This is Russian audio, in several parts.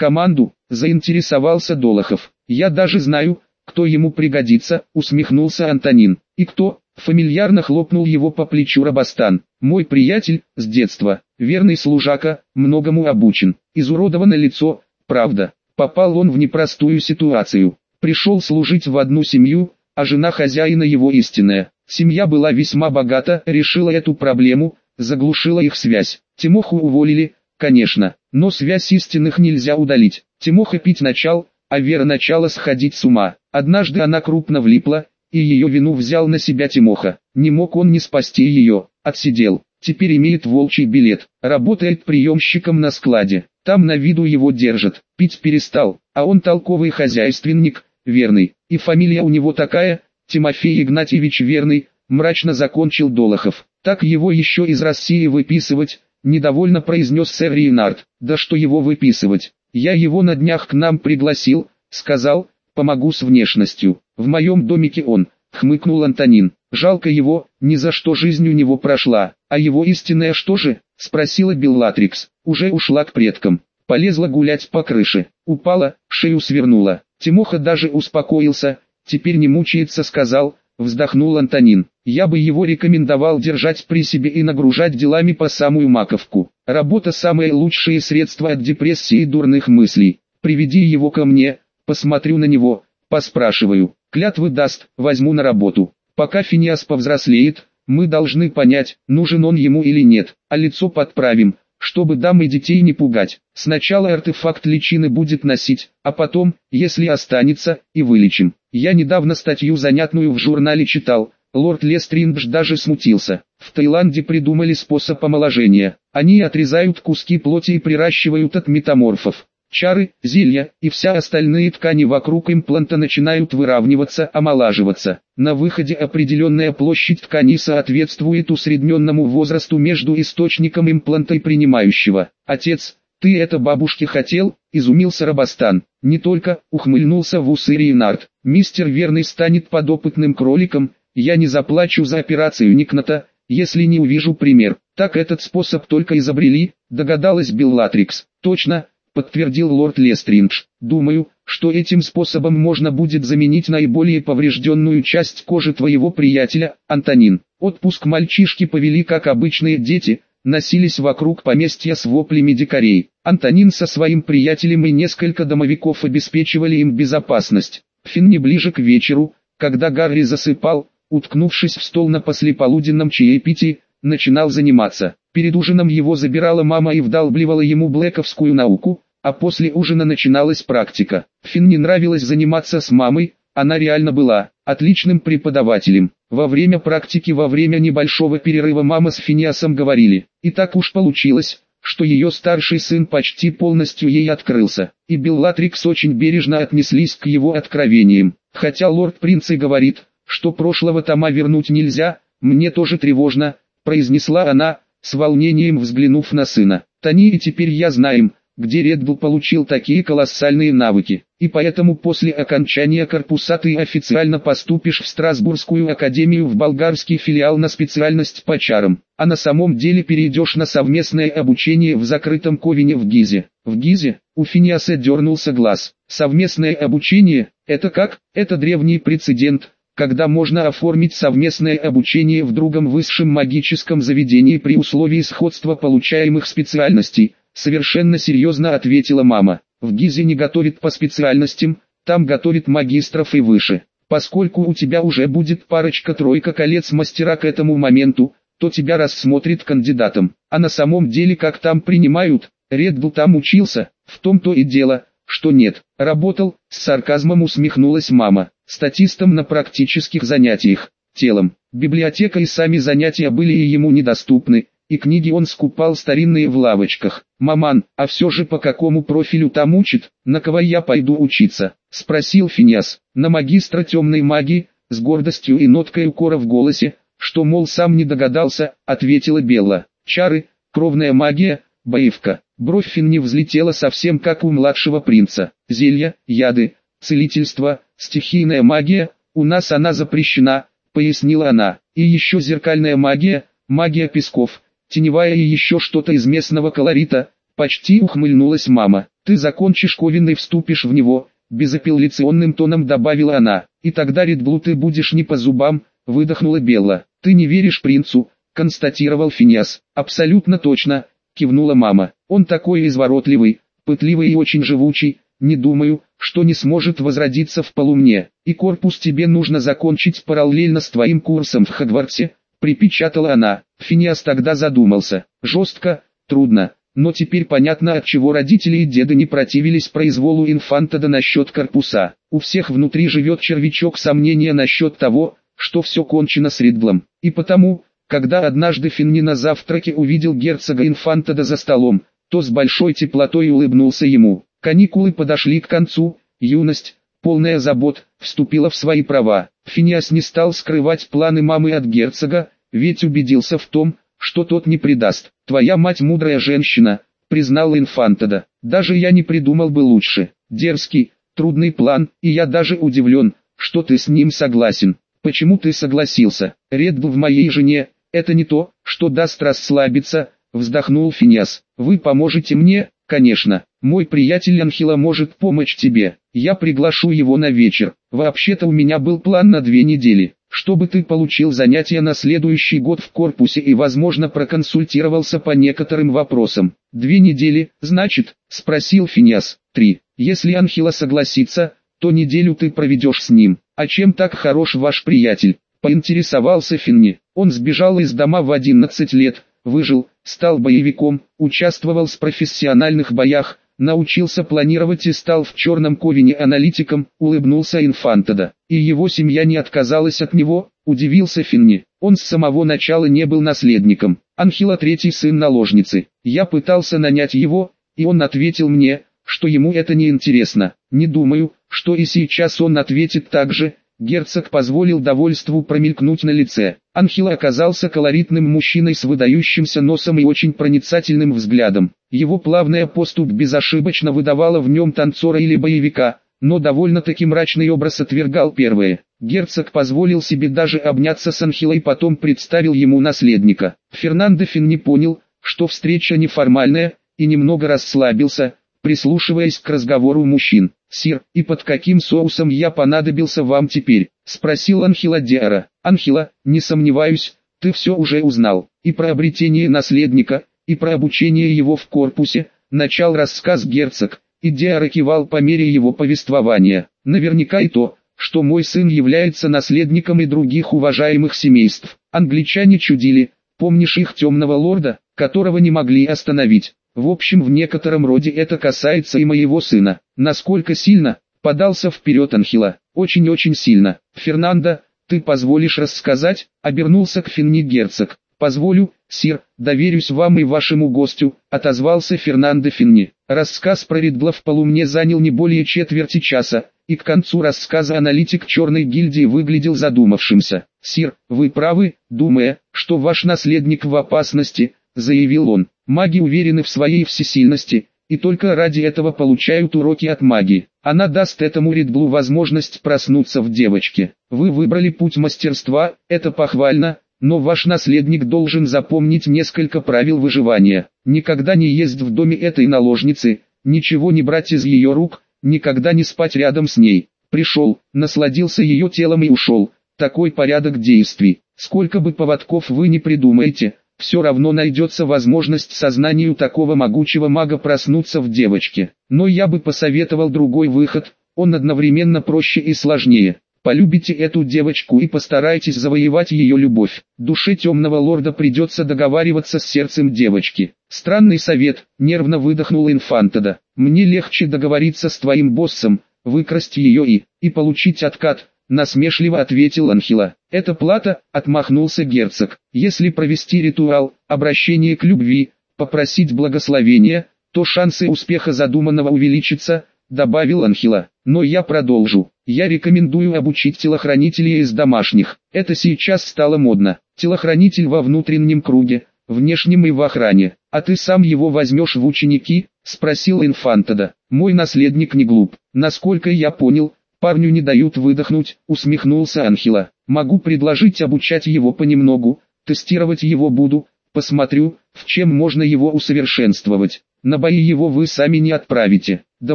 команду, заинтересовался Долохов. Я даже знаю, кто ему пригодится, усмехнулся Антонин. И кто? Фамильярно хлопнул его по плечу Рабастан. Мой приятель, с детства, верный служака, многому обучен. Изуродовано лицо, правда. Попал он в непростую ситуацию. Пришел служить в одну семью, а жена хозяина его истинная. Семья была весьма богата, решила эту проблему, заглушила их связь. Тимоху уволили, конечно, но связь истинных нельзя удалить. Тимоха пить начал, а Вера начала сходить с ума. Однажды она крупно влипла, и ее вину взял на себя Тимоха. Не мог он не спасти ее, отсидел. Теперь имеет волчий билет, работает приемщиком на складе. Там на виду его держат, пить перестал, а он толковый хозяйственник, верный. И фамилия у него такая, Тимофей Игнатьевич Верный, мрачно закончил Долохов. Так его еще из России выписывать, недовольно произнес сэр Рейнард. Да что его выписывать, я его на днях к нам пригласил, сказал, помогу с внешностью. В моем домике он, хмыкнул Антонин. Жалко его, ни за что жизнь у него прошла. А его истинная что же? Спросила Беллатрикс. Уже ушла к предкам. Полезла гулять по крыше. Упала, шею свернула. Тимоха даже успокоился. Теперь не мучается, сказал, вздохнул Антонин. Я бы его рекомендовал держать при себе и нагружать делами по самую маковку. Работа самое лучшее средство от депрессии и дурных мыслей. Приведи его ко мне, посмотрю на него, поспрашиваю. Клятвы даст, возьму на работу. Пока Финиас повзрослеет, мы должны понять, нужен он ему или нет, а лицо подправим, чтобы дам и детей не пугать. Сначала артефакт личины будет носить, а потом, если останется, и вылечим. Я недавно статью занятную в журнале читал, лорд Лестриндж даже смутился. В Таиланде придумали способ омоложения. Они отрезают куски плоти и приращивают от метаморфов. Чары, зелья и вся остальные ткани вокруг импланта начинают выравниваться, омолаживаться. На выходе определенная площадь ткани соответствует усредненному возрасту между источником импланта и принимающего. Отец, ты это бабушке хотел? Изумился Рабастан. Не только, ухмыльнулся в усы Рейнард. Мистер Верный станет подопытным кроликом, я не заплачу за операцию Никната, если не увижу пример. Так этот способ только изобрели, догадалась Беллатрикс. Точно, подтвердил лорд Лестриндж. Думаю, что этим способом можно будет заменить наиболее поврежденную часть кожи твоего приятеля, Антонин. Отпуск мальчишки повели как обычные дети, носились вокруг поместья с воплями дикарей. Антонин со своим приятелем и несколько домовиков обеспечивали им безопасность. Финни ближе к вечеру, когда Гарри засыпал, уткнувшись в стол на послеполуденном чаепитии, начинал заниматься. Перед ужином его забирала мама и вдалбливала ему блэковскую науку, а после ужина начиналась практика. Финн не нравилось заниматься с мамой, она реально была отличным преподавателем. Во время практики, во время небольшого перерыва мама с Финиасом говорили, и так уж получилось, что ее старший сын почти полностью ей открылся, и Беллатрикс очень бережно отнеслись к его откровениям. Хотя лорд Принц и говорит, что прошлого тома вернуть нельзя, мне тоже тревожно, произнесла она, с волнением взглянув на сына. Тони и теперь я знаем, где Редбл получил такие колоссальные навыки, и поэтому после окончания корпуса ты официально поступишь в Страсбургскую академию в болгарский филиал на специальность по чарам, а на самом деле перейдешь на совместное обучение в закрытом ковине в Гизе. В Гизе, у Финиаса дернулся глаз. Совместное обучение, это как? Это древний прецедент, когда можно оформить совместное обучение в другом высшем магическом заведении при условии сходства получаемых специальностей, совершенно серьезно ответила мама. В Гизе не готовит по специальностям, там готовит магистров и выше. Поскольку у тебя уже будет парочка-тройка колец мастера к этому моменту, то тебя рассмотрит кандидатом. А на самом деле как там принимают, Редбл там учился, в том-то и дело, что нет. Работал, с сарказмом усмехнулась мама статистом на практических занятиях, телом. Библиотека и сами занятия были и ему недоступны, и книги он скупал старинные в лавочках. «Маман, а все же по какому профилю там учит, на кого я пойду учиться?» – спросил Финиас. «На магистра темной магии», с гордостью и ноткой укора в голосе, что мол сам не догадался, ответила Белла. «Чары, кровная магия, боевка». Бровь Финни взлетела совсем как у младшего принца. Зелья, яды, целительство, стихийная магия, у нас она запрещена, пояснила она. И еще зеркальная магия, магия песков, теневая и еще что-то из местного колорита, Почти ухмыльнулась мама. Ты закончишь ковен и вступишь в него, безапелляционным тоном добавила она. И тогда Редблу ты будешь не по зубам, выдохнула Белла. Ты не веришь принцу, констатировал Финиас. Абсолютно точно, кивнула мама. Он такой изворотливый, пытливый и очень живучий, не думаю, что не сможет возродиться в полумне. И корпус тебе нужно закончить параллельно с твоим курсом в Хогвартсе, припечатала она. Финиас тогда задумался. Жестко, трудно, но теперь понятно от чего родители и деды не противились произволу инфантада насчет корпуса. У всех внутри живет червячок сомнения насчет того, что все кончено с Ридлом. И потому, когда однажды Финни на завтраке увидел герцога инфантада за столом, то с большой теплотой улыбнулся ему. Каникулы подошли к концу, юность, полная забот, вступила в свои права. Финиас не стал скрывать планы мамы от герцога, ведь убедился в том, что тот не предаст. Твоя мать мудрая женщина, признал Инфантада. Даже я не придумал бы лучше. Дерзкий, трудный план, и я даже удивлен, что ты с ним согласен. Почему ты согласился? Редбл в моей жене, это не то, что даст расслабиться, вздохнул Финиас. Вы поможете мне, конечно. Мой приятель Анхила может помочь тебе. Я приглашу его на вечер. Вообще-то у меня был план на две недели, чтобы ты получил занятия на следующий год в корпусе и возможно проконсультировался по некоторым вопросам. Две недели, значит, спросил Финиас. Три. Если Анхила согласится, то неделю ты проведешь с ним. А чем так хорош ваш приятель? Поинтересовался Финни. Он сбежал из дома в 11 лет, выжил, стал боевиком, участвовал в профессиональных боях, научился планировать и стал в черном ковине аналитиком, улыбнулся Инфантада. И его семья не отказалась от него, удивился Финни. Он с самого начала не был наследником. Анхила третий сын наложницы. Я пытался нанять его, и он ответил мне, что ему это не интересно. Не думаю, что и сейчас он ответит так же, Герцог позволил довольству промелькнуть на лице. Анхил оказался колоритным мужчиной с выдающимся носом и очень проницательным взглядом. Его плавная поступь безошибочно выдавала в нем танцора или боевика, но довольно-таки мрачный образ отвергал первое. Герцог позволил себе даже обняться с Анхилой, потом представил ему наследника. Фернандо Фин не понял, что встреча неформальная, и немного расслабился, прислушиваясь к разговору мужчин. «Сир, и под каким соусом я понадобился вам теперь?» – спросил Анхила Диара. «Анхила, не сомневаюсь, ты все уже узнал. И про обретение наследника, и про обучение его в корпусе», – начал рассказ герцог, и Диара кивал по мере его повествования. «Наверняка и то, что мой сын является наследником и других уважаемых семейств. Англичане чудили, помнишь их темного лорда, которого не могли остановить. В общем в некотором роде это касается и моего сына. Насколько сильно, подался вперед Анхила, очень-очень сильно. Фернандо, ты позволишь рассказать, обернулся к Финни герцог. Позволю, сир, доверюсь вам и вашему гостю, отозвался Фернандо Финни. Рассказ про Редбла в полумне занял не более четверти часа, и к концу рассказа аналитик черной гильдии выглядел задумавшимся. «Сир, вы правы, думая, что ваш наследник в опасности», — заявил он. Маги уверены в своей всесильности, и только ради этого получают уроки от магии. Она даст этому Редблу возможность проснуться в девочке. Вы выбрали путь мастерства, это похвально, но ваш наследник должен запомнить несколько правил выживания. Никогда не есть в доме этой наложницы, ничего не брать из ее рук, никогда не спать рядом с ней. Пришел, насладился ее телом и ушел. Такой порядок действий. Сколько бы поводков вы не придумаете, все равно найдется возможность сознанию такого могучего мага проснуться в девочке. Но я бы посоветовал другой выход, он одновременно проще и сложнее. Полюбите эту девочку и постарайтесь завоевать ее любовь. Душе темного лорда придется договариваться с сердцем девочки. Странный совет, нервно выдохнул Инфантада. Мне легче договориться с твоим боссом, выкрасть ее и, и получить откат, насмешливо ответил Анхила. «Это плата», — отмахнулся герцог. «Если провести ритуал, обращение к любви, попросить благословения, то шансы успеха задуманного увеличатся», — добавил Анхила. «Но я продолжу. Я рекомендую обучить телохранителей из домашних. Это сейчас стало модно. Телохранитель во внутреннем круге, внешнем и в охране. А ты сам его возьмешь в ученики?» — спросил Инфантада. «Мой наследник не глуп. Насколько я понял, Парню не дают выдохнуть, усмехнулся Анхила. Могу предложить обучать его понемногу, тестировать его буду, посмотрю, в чем можно его усовершенствовать. на бои его вы сами не отправите. До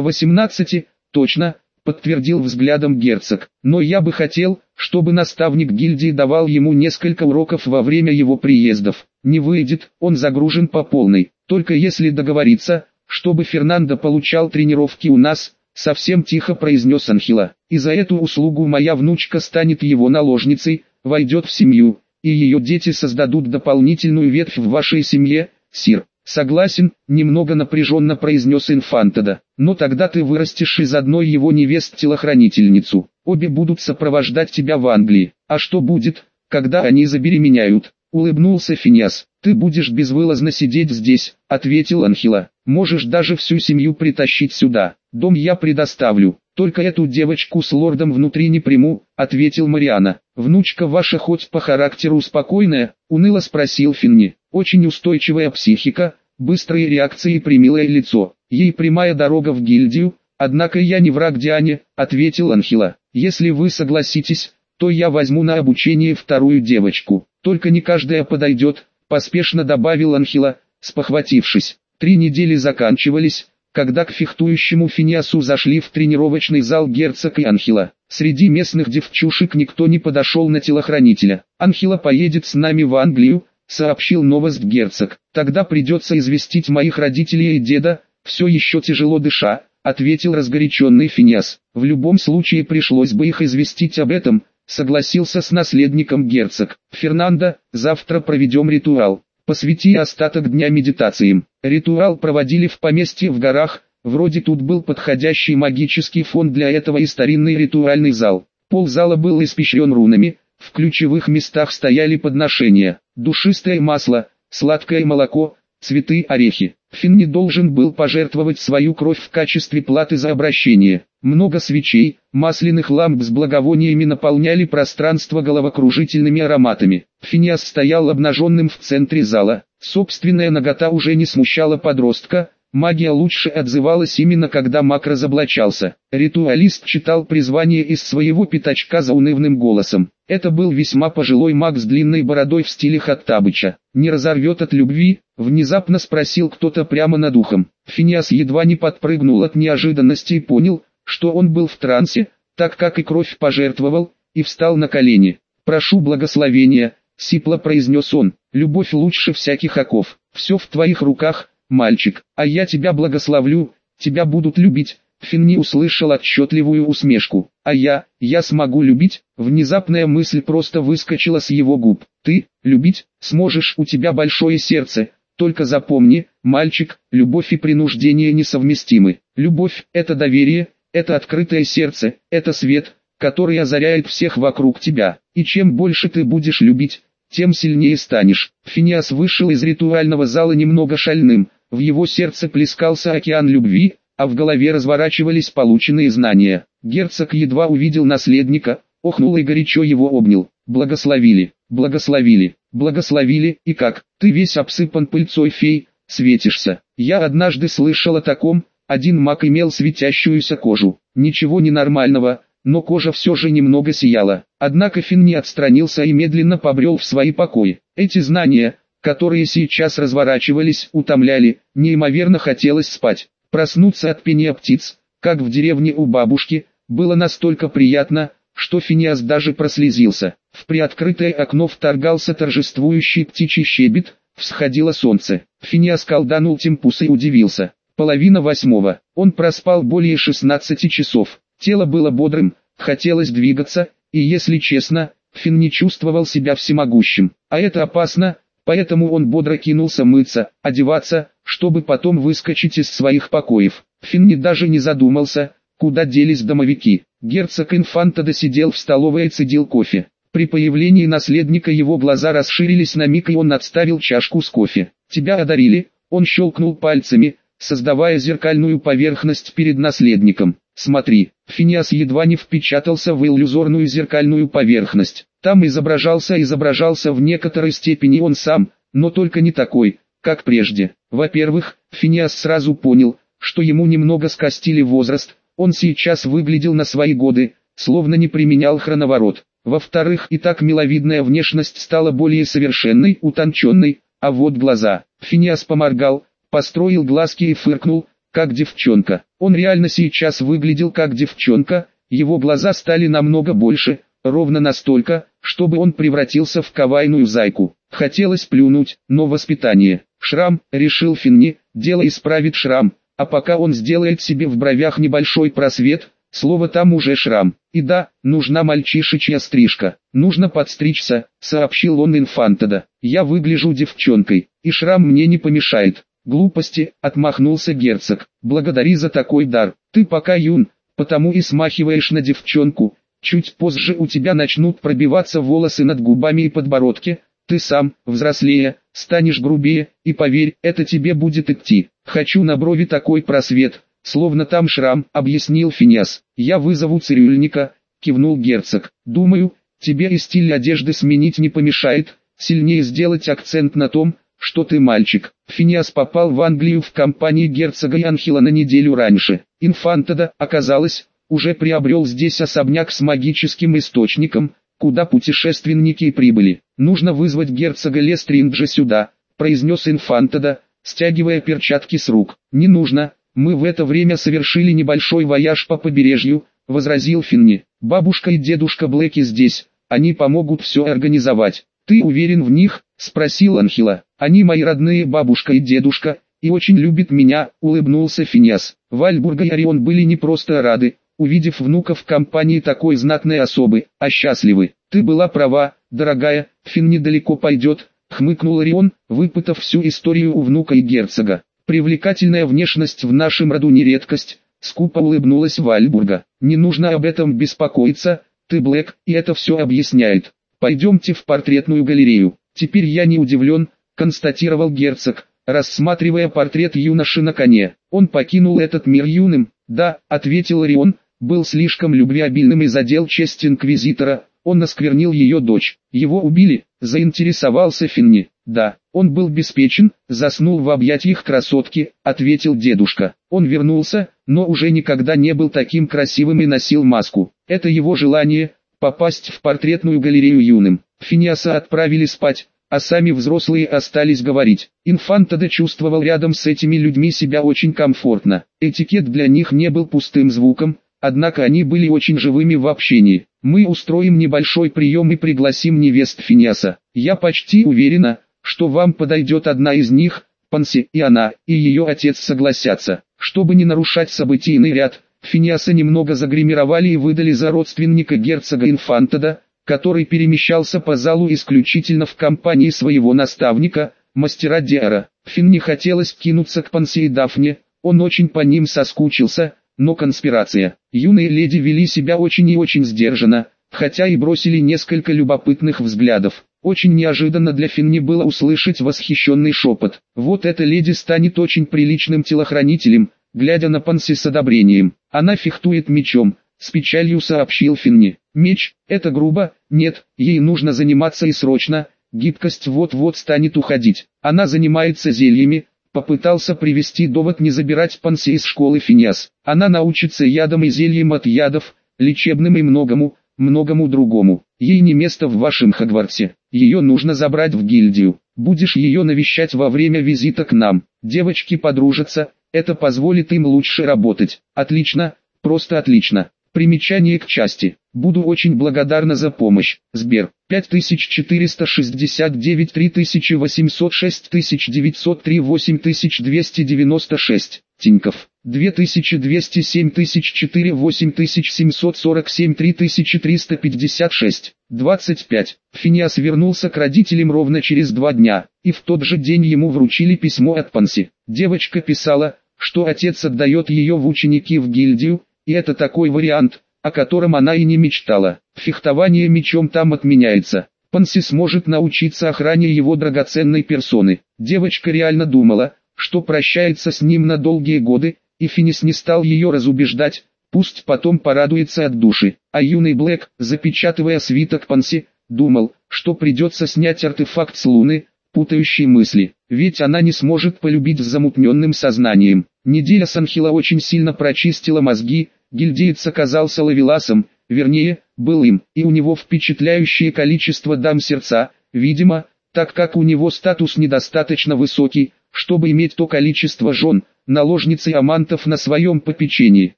18, точно, подтвердил взглядом герцог. Но я бы хотел, чтобы наставник гильдии давал ему несколько уроков во время его приездов. Не выйдет, он загружен по полной. Только если договориться, чтобы Фернандо получал тренировки у нас, совсем тихо произнес Анхила. И за эту услугу моя внучка станет его наложницей, войдет в семью, и ее дети создадут дополнительную ветвь в вашей семье, сир. Согласен, немного напряженно произнес Инфантеда. Но тогда ты вырастешь из одной его невест телохранительницу. Обе будут сопровождать тебя в Англии. А что будет, когда они забеременяют? Улыбнулся Финиас. Ты будешь безвылазно сидеть здесь, ответил Анхила. Можешь даже всю семью притащить сюда. Дом я предоставлю. Только эту девочку с лордом внутри не приму, ответил Мариана. Внучка ваша хоть по характеру спокойная, уныло спросил Финни. Очень устойчивая психика, быстрые реакции и примилое лицо. Ей прямая дорога в гильдию, однако я не враг Диане, ответил Анхила. Если вы согласитесь, то я возьму на обучение вторую девочку. Только не каждая подойдет, поспешно добавил Анхила, спохватившись. Три недели заканчивались, когда к фехтующему Финиасу зашли в тренировочный зал герцог и Анхила. Среди местных девчушек никто не подошел на телохранителя. Анхила поедет с нами в Англию, сообщил новость герцог. Тогда придется известить моих родителей и деда, все еще тяжело дыша, ответил разгоряченный Финиас. В любом случае пришлось бы их известить об этом, согласился с наследником герцог. Фернандо, завтра проведем ритуал. Посвяти остаток дня медитациям. Ритуал проводили в поместье в горах, вроде тут был подходящий магический фон для этого и старинный ритуальный зал. Пол зала был испещрен рунами, в ключевых местах стояли подношения, душистое масло, сладкое молоко, цветы, орехи. Финн не должен был пожертвовать свою кровь в качестве платы за обращение. Много свечей, масляных ламп с благовониями наполняли пространство головокружительными ароматами. Финиас стоял обнаженным в центре зала. Собственная нагота уже не смущала подростка, Магия лучше отзывалась именно когда маг разоблачался. Ритуалист читал призвание из своего пятачка заунывным голосом. Это был весьма пожилой маг с длинной бородой в стиле Хаттабыча. «Не разорвет от любви?» – внезапно спросил кто-то прямо над ухом. Финиас едва не подпрыгнул от неожиданности и понял, что он был в трансе, так как и кровь пожертвовал, и встал на колени. «Прошу благословения», – сипло произнес он, – «любовь лучше всяких оков, все в твоих руках», мальчик, а я тебя благословлю, тебя будут любить». Финни услышал отчетливую усмешку. «А я, я смогу любить?» Внезапная мысль просто выскочила с его губ. «Ты, любить, сможешь, у тебя большое сердце. Только запомни, мальчик, любовь и принуждение несовместимы. Любовь – это доверие, это открытое сердце, это свет, который озаряет всех вокруг тебя. И чем больше ты будешь любить, тем сильнее станешь». Финиас вышел из ритуального зала немного шальным, в его сердце плескался океан любви, а в голове разворачивались полученные знания. Герцог едва увидел наследника, охнул и горячо его обнял. Благословили, благословили, благословили, и как, ты весь обсыпан пыльцой фей, светишься. Я однажды слышал о таком, один маг имел светящуюся кожу. Ничего ненормального, но кожа все же немного сияла. Однако Финн не отстранился и медленно побрел в свои покои. Эти знания, которые сейчас разворачивались, утомляли, неимоверно хотелось спать. Проснуться от пения птиц, как в деревне у бабушки, было настолько приятно, что Финиас даже прослезился. В приоткрытое окно вторгался торжествующий птичий щебет, всходило солнце. Финиас колданул Тимпуса и удивился. Половина восьмого. Он проспал более 16 часов. Тело было бодрым, хотелось двигаться, и если честно, Фин не чувствовал себя всемогущим. А это опасно, Поэтому он бодро кинулся мыться, одеваться, чтобы потом выскочить из своих покоев. Финни даже не задумался, куда делись домовики. Герцог Инфанта досидел в столовой и цедил кофе. При появлении наследника его глаза расширились на миг и он отставил чашку с кофе. «Тебя одарили», он щелкнул пальцами, создавая зеркальную поверхность перед наследником. «Смотри». Финиас едва не впечатался в иллюзорную зеркальную поверхность. Там изображался изображался в некоторой степени он сам, но только не такой, как прежде. Во-первых, Финиас сразу понял, что ему немного скостили возраст, он сейчас выглядел на свои годы, словно не применял хроноворот. Во-вторых, и так миловидная внешность стала более совершенной, утонченной, а вот глаза. Финиас поморгал, построил глазки и фыркнул, как девчонка. Он реально сейчас выглядел как девчонка, его глаза стали намного больше, ровно настолько, чтобы он превратился в кавайную зайку. Хотелось плюнуть, но воспитание. Шрам, решил Финни, дело исправит шрам, а пока он сделает себе в бровях небольшой просвет, слово там уже шрам. И да, нужна мальчишечья стрижка, нужно подстричься, сообщил он инфантода. Я выгляжу девчонкой, и шрам мне не помешает. Глупости, отмахнулся герцог, благодари за такой дар, ты пока юн, потому и смахиваешь на девчонку, чуть позже у тебя начнут пробиваться волосы над губами и подбородке, ты сам, взрослея, станешь грубее, и поверь, это тебе будет идти. Хочу на брови такой просвет, словно там шрам, объяснил Финиас. Я вызову цирюльника, кивнул герцог. Думаю, тебе и стиль одежды сменить не помешает, сильнее сделать акцент на том, что ты мальчик. Финиас попал в Англию в компании герцога Янхила на неделю раньше. Инфантада, оказалось, уже приобрел здесь особняк с магическим источником, куда путешественники прибыли. Нужно вызвать герцога Лестринджа сюда, произнес Инфантада, стягивая перчатки с рук. Не нужно, мы в это время совершили небольшой вояж по побережью, возразил Финни. Бабушка и дедушка Блэки здесь, они помогут все организовать. Ты уверен в них? Спросил Анхель. Они мои родные бабушка и дедушка, и очень любят меня, улыбнулся Финиас. Вальбурга и Орион были не просто рады, увидев внука в компании такой знатной особы, а счастливы. Ты была права, дорогая, Фин недалеко пойдет, хмыкнул Орион, выпытав всю историю у внука и герцога. Привлекательная внешность в нашем роду не редкость, скупо улыбнулась Вальбурга. Не нужно об этом беспокоиться, ты Блэк, и это все объясняет. Пойдемте в портретную галерею. Теперь я не удивлен, констатировал герцог, рассматривая портрет юноши на коне. Он покинул этот мир юным, да, ответил Орион, был слишком любвеобильным и задел честь инквизитора, он осквернил ее дочь. Его убили, заинтересовался Финни. Да, он был беспечен, заснул в объятиях красотки, ответил дедушка. Он вернулся, но уже никогда не был таким красивым и носил маску. Это его желание, попасть в портретную галерею юным. Финиаса отправили спать, а сами взрослые остались говорить. Инфантада чувствовал рядом с этими людьми себя очень комфортно. Этикет для них не был пустым звуком, однако они были очень живыми в общении. Мы устроим небольшой прием и пригласим невест Финиаса. Я почти уверена, что вам подойдет одна из них, Панси и она, и ее отец согласятся. Чтобы не нарушать событийный ряд, Финиаса немного загримировали и выдали за родственника герцога Инфантада, который перемещался по залу исключительно в компании своего наставника, мастера Диара. Фин не хотелось кинуться к Панси и Дафне, он очень по ним соскучился, но конспирация. Юные леди вели себя очень и очень сдержанно, хотя и бросили несколько любопытных взглядов. Очень неожиданно для Финни было услышать восхищенный шепот. Вот эта леди станет очень приличным телохранителем, глядя на Панси с одобрением. Она фехтует мечом, с печалью сообщил Финни. Меч, это грубо, нет, ей нужно заниматься и срочно, гибкость вот-вот станет уходить. Она занимается зельями, Попытался привести довод не забирать Панси из школы Финиас. Она научится ядом и зельем от ядов, лечебным и многому, многому другому. Ей не место в вашем Хогвартсе. Ее нужно забрать в гильдию. Будешь ее навещать во время визита к нам. Девочки подружатся, это позволит им лучше работать. Отлично, просто отлично. Примечание к части. Буду очень благодарна за помощь. Сбер. 5469 3800 6903 8296. Тиньков. 2207 004 8747 3356. 25. Финиас вернулся к родителям ровно через два дня, и в тот же день ему вручили письмо от Панси. Девочка писала, что отец отдает ее в ученики в гильдию, и это такой вариант, о котором она и не мечтала. Фехтование мечом там отменяется. Панси сможет научиться охране его драгоценной персоны. Девочка реально думала, что прощается с ним на долгие годы, и Финис не стал ее разубеждать, пусть потом порадуется от души. А юный Блэк, запечатывая свиток Панси, думал, что придется снять артефакт с Луны, путающий мысли, ведь она не сможет полюбить с замутненным сознанием. Неделя Санхила очень сильно прочистила мозги, Гильдеец оказался лавеласом, вернее, был им, и у него впечатляющее количество дам сердца, видимо, так как у него статус недостаточно высокий, чтобы иметь то количество жен, наложниц и амантов на своем попечении.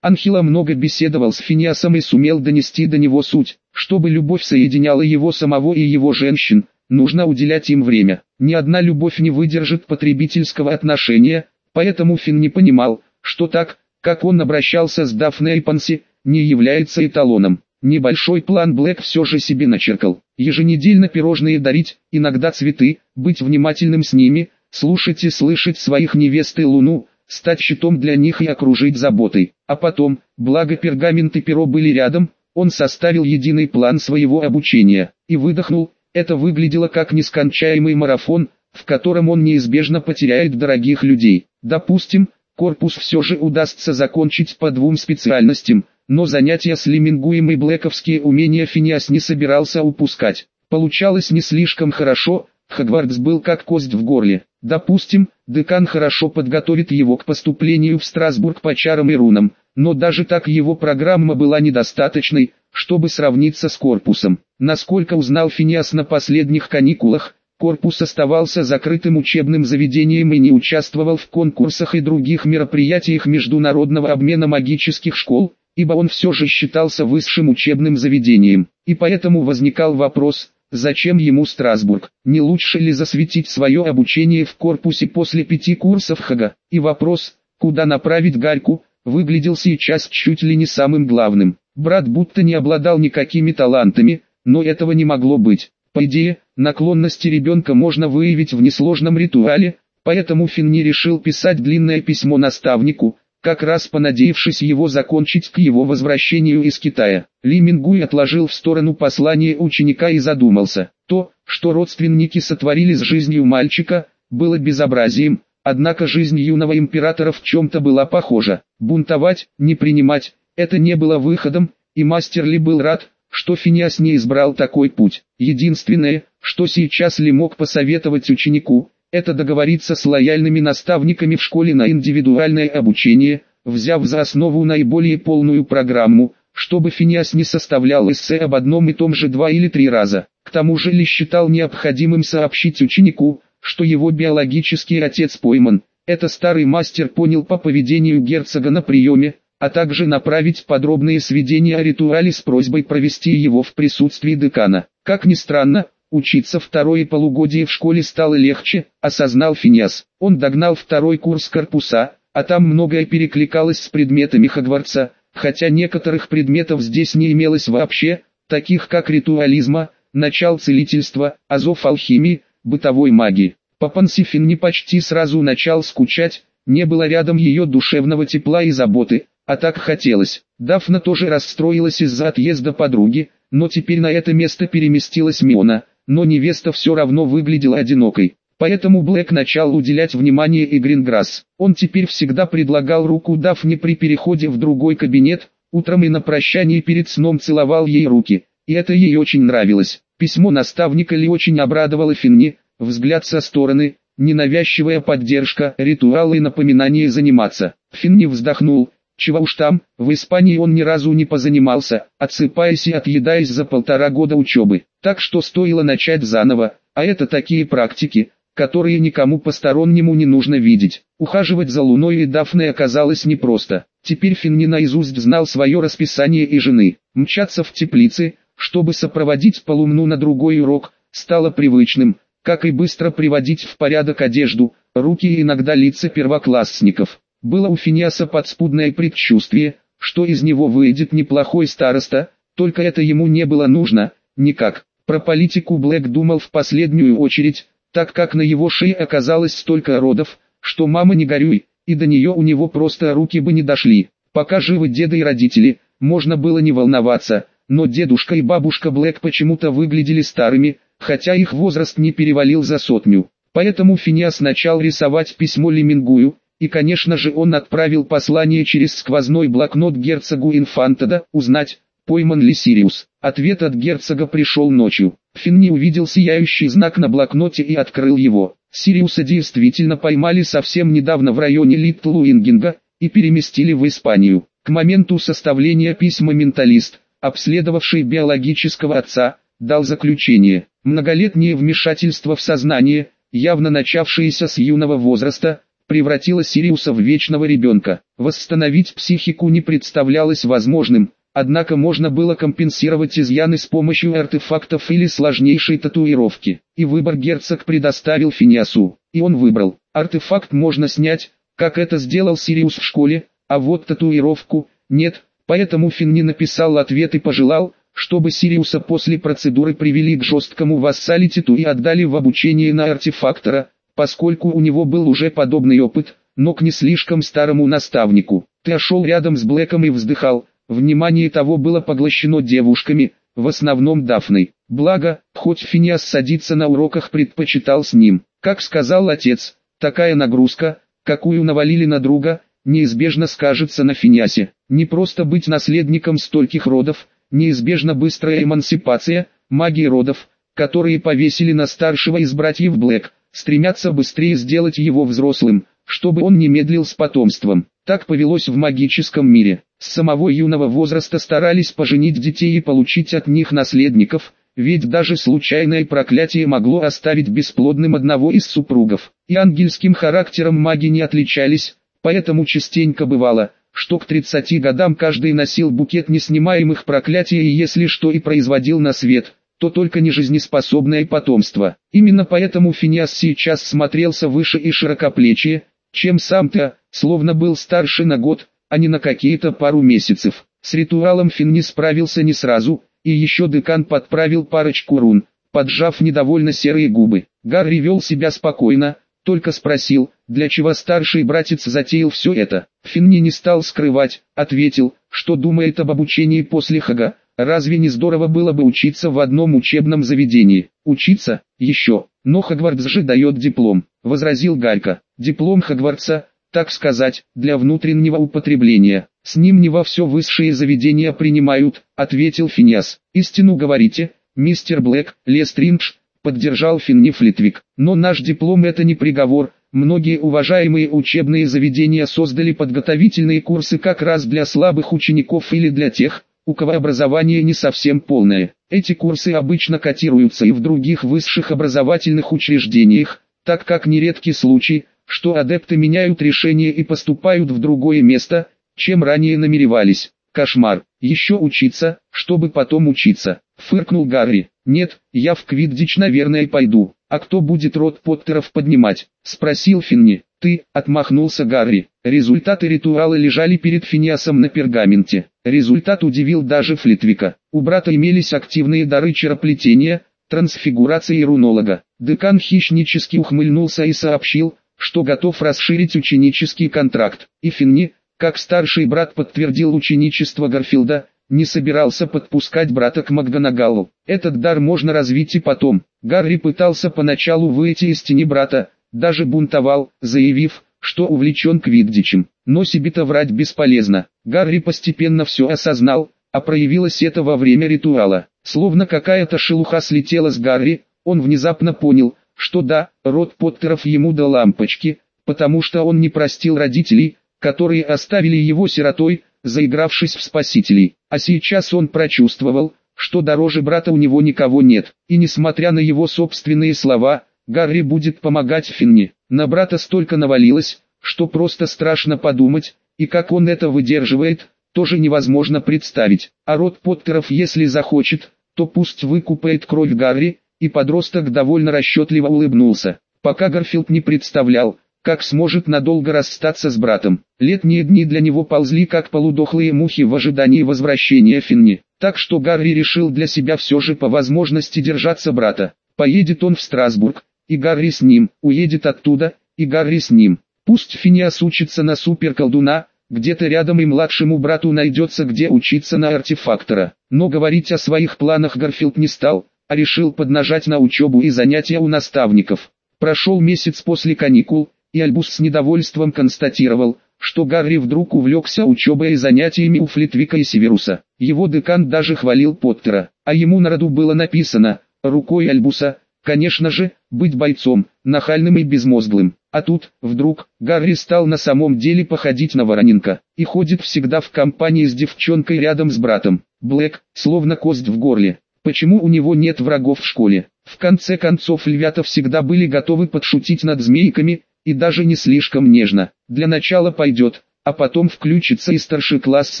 Анхила много беседовал с Финиасом и сумел донести до него суть, чтобы любовь соединяла его самого и его женщин, нужно уделять им время. Ни одна любовь не выдержит потребительского отношения, поэтому Фин не понимал, что так, как он обращался с Дафной Панси, не является эталоном. Небольшой план Блэк все же себе начеркал. Еженедельно пирожные дарить, иногда цветы, быть внимательным с ними, слушать и слышать своих невест и луну, стать щитом для них и окружить заботой. А потом, благо пергамент и перо были рядом, он составил единый план своего обучения, и выдохнул, это выглядело как нескончаемый марафон, в котором он неизбежно потеряет дорогих людей. Допустим, корпус все же удастся закончить по двум специальностям – но занятия с Лемингуем и блэковские умения Финиас не собирался упускать. Получалось не слишком хорошо, Хагвардс был как кость в горле. Допустим, декан хорошо подготовит его к поступлению в Страсбург по чарам и рунам, но даже так его программа была недостаточной, чтобы сравниться с корпусом. Насколько узнал Финиас на последних каникулах, корпус оставался закрытым учебным заведением и не участвовал в конкурсах и других мероприятиях международного обмена магических школ, ибо он все же считался высшим учебным заведением, и поэтому возникал вопрос, зачем ему Страсбург, не лучше ли засветить свое обучение в корпусе после пяти курсов Хага, и вопрос, куда направить Гарьку, выглядел сейчас чуть ли не самым главным. Брат будто не обладал никакими талантами, но этого не могло быть. По идее, наклонности ребенка можно выявить в несложном ритуале, поэтому Финни решил писать длинное письмо наставнику, как раз понадеявшись его закончить к его возвращению из Китая. Ли Мингуй отложил в сторону послание ученика и задумался. То, что родственники сотворили с жизнью мальчика, было безобразием, однако жизнь юного императора в чем-то была похожа. Бунтовать, не принимать, это не было выходом, и мастер Ли был рад, что Финиас не избрал такой путь. Единственное, что сейчас Ли мог посоветовать ученику, это договориться с лояльными наставниками в школе на индивидуальное обучение, взяв за основу наиболее полную программу, чтобы Финиас не составлял эссе об одном и том же два или три раза. К тому же Ли считал необходимым сообщить ученику, что его биологический отец пойман. Это старый мастер понял по поведению герцога на приеме, а также направить подробные сведения о ритуале с просьбой провести его в присутствии декана. Как ни странно, Учиться второе полугодие в школе стало легче, осознал Финиас. Он догнал второй курс корпуса, а там многое перекликалось с предметами Хогвартса, хотя некоторых предметов здесь не имелось вообще, таких как ритуализма, начал целительства, азов алхимии, бытовой магии. Папансифин не почти сразу начал скучать, не было рядом ее душевного тепла и заботы, а так хотелось. Дафна тоже расстроилась из-за отъезда подруги, но теперь на это место переместилась Миона, но невеста все равно выглядела одинокой. Поэтому Блэк начал уделять внимание и Гринграсс. Он теперь всегда предлагал руку Дафне при переходе в другой кабинет, утром и на прощание перед сном целовал ей руки, и это ей очень нравилось. Письмо наставника Ли очень обрадовало Финни, взгляд со стороны, ненавязчивая поддержка, ритуалы и напоминание заниматься. Финни вздохнул, чего уж там, в Испании он ни разу не позанимался, отсыпаясь и отъедаясь за полтора года учебы. Так что стоило начать заново, а это такие практики, которые никому постороннему не нужно видеть. Ухаживать за Луной и Дафной оказалось непросто. Теперь Финни наизусть знал свое расписание и жены. Мчаться в теплице, чтобы сопроводить Полумну на другой урок, стало привычным, как и быстро приводить в порядок одежду, руки и иногда лица первоклассников. Было у Финиаса подспудное предчувствие, что из него выйдет неплохой староста, только это ему не было нужно, никак. Про политику Блэк думал в последнюю очередь, так как на его шее оказалось столько родов, что мама не горюй, и до нее у него просто руки бы не дошли. Пока живы деды и родители, можно было не волноваться, но дедушка и бабушка Блэк почему-то выглядели старыми, хотя их возраст не перевалил за сотню. Поэтому Финиас начал рисовать письмо Лемингую, и конечно же он отправил послание через сквозной блокнот герцогу Инфантада, узнать, пойман ли Сириус. Ответ от герцога пришел ночью. Финни увидел сияющий знак на блокноте и открыл его. Сириуса действительно поймали совсем недавно в районе Литтлуингинга и переместили в Испанию. К моменту составления письма менталист, обследовавший биологического отца, дал заключение. Многолетнее вмешательство в сознание, явно начавшееся с юного возраста, превратило Сириуса в вечного ребенка. Восстановить психику не представлялось возможным, однако можно было компенсировать изъяны с помощью артефактов или сложнейшей татуировки. И выбор герцог предоставил Финиасу, и он выбрал. Артефакт можно снять, как это сделал Сириус в школе, а вот татуировку – нет, поэтому Финни написал ответ и пожелал, чтобы Сириуса после процедуры привели к жесткому вассалитету и отдали в обучение на артефактора, поскольку у него был уже подобный опыт, но к не слишком старому наставнику. Ты шел рядом с Блэком и вздыхал, внимание того было поглощено девушками, в основном Дафной. Благо, хоть Финиас садиться на уроках предпочитал с ним. Как сказал отец, такая нагрузка, какую навалили на друга, неизбежно скажется на Финиасе. Не просто быть наследником стольких родов, неизбежна быстрая эмансипация, магии родов, которые повесили на старшего из братьев Блэк, стремятся быстрее сделать его взрослым, чтобы он не медлил с потомством. Так повелось в магическом мире. С самого юного возраста старались поженить детей и получить от них наследников, ведь даже случайное проклятие могло оставить бесплодным одного из супругов. И ангельским характером маги не отличались, поэтому частенько бывало, что к 30 годам каждый носил букет неснимаемых проклятий и если что и производил на свет, то только нежизнеспособное потомство. Именно поэтому Финиас сейчас смотрелся выше и широкоплечие, чем сам-то, словно был старше на год, а не на какие-то пару месяцев. С ритуалом Фин не справился не сразу, и еще декан подправил парочку рун, поджав недовольно серые губы. Гарри вел себя спокойно, только спросил, для чего старший братец затеял все это. Финни не стал скрывать, ответил, что думает об обучении после Хага, Разве не здорово было бы учиться в одном учебном заведении? Учиться? Еще. Но Хогвартс же дает диплом, возразил Галька. Диплом Хогвартса, так сказать, для внутреннего употребления. С ним не во все высшие заведения принимают, ответил Финиас. Истину говорите, мистер Блэк, Лестриндж, поддержал Финни Флитвик. Но наш диплом это не приговор, Многие уважаемые учебные заведения создали подготовительные курсы как раз для слабых учеников или для тех, у кого образование не совсем полное. Эти курсы обычно котируются и в других высших образовательных учреждениях, так как нередки случаи, что адепты меняют решение и поступают в другое место, чем ранее намеревались. Кошмар. Еще учиться, чтобы потом учиться. Фыркнул Гарри. Нет, я в Квиддич наверное пойду. А кто будет рот Поттеров поднимать? Спросил Финни. Ты, отмахнулся Гарри. Результаты ритуала лежали перед Финиасом на пергаменте. Результат удивил даже Флитвика. У брата имелись активные дары чероплетения, трансфигурации рунолога. Декан хищнически ухмыльнулся и сообщил, что готов расширить ученический контракт. И Финни, как старший брат подтвердил ученичество Гарфилда, не собирался подпускать брата к Макганагалу. Этот дар можно развить и потом. Гарри пытался поначалу выйти из тени брата, даже бунтовал, заявив, что увлечен квиддичем. Но себе-то врать бесполезно. Гарри постепенно все осознал, а проявилось это во время ритуала. Словно какая-то шелуха слетела с Гарри, он внезапно понял, что да, род Поттеров ему до лампочки, потому что он не простил родителей, которые оставили его сиротой, заигравшись в спасителей. А сейчас он прочувствовал, что дороже брата у него никого нет, и несмотря на его собственные слова, Гарри будет помогать Финни. На брата столько навалилось, что просто страшно подумать, и как он это выдерживает, тоже невозможно представить. А род Поттеров если захочет, то пусть выкупает кровь Гарри, и подросток довольно расчетливо улыбнулся. Пока Гарфилд не представлял, как сможет надолго расстаться с братом. Летние дни для него ползли как полудохлые мухи в ожидании возвращения Финни. Так что Гарри решил для себя все же по возможности держаться брата. Поедет он в Страсбург, и Гарри с ним, уедет оттуда, и Гарри с ним. Пусть Финиас учится на суперколдуна, где-то рядом и младшему брату найдется где учиться на артефактора. Но говорить о своих планах Гарфилд не стал, а решил поднажать на учебу и занятия у наставников. Прошел месяц после каникул, и Альбус с недовольством констатировал, что Гарри вдруг увлекся учебой и занятиями у Флитвика и Северуса. Его декан даже хвалил Поттера, а ему на роду было написано, рукой Альбуса, Конечно же, быть бойцом, нахальным и безмозглым. А тут, вдруг, Гарри стал на самом деле походить на Вороненко, и ходит всегда в компании с девчонкой рядом с братом. Блэк, словно кость в горле, Почему у него нет врагов в школе? В конце концов львята всегда были готовы подшутить над змейками, и даже не слишком нежно. Для начала пойдет, а потом включится и старший класс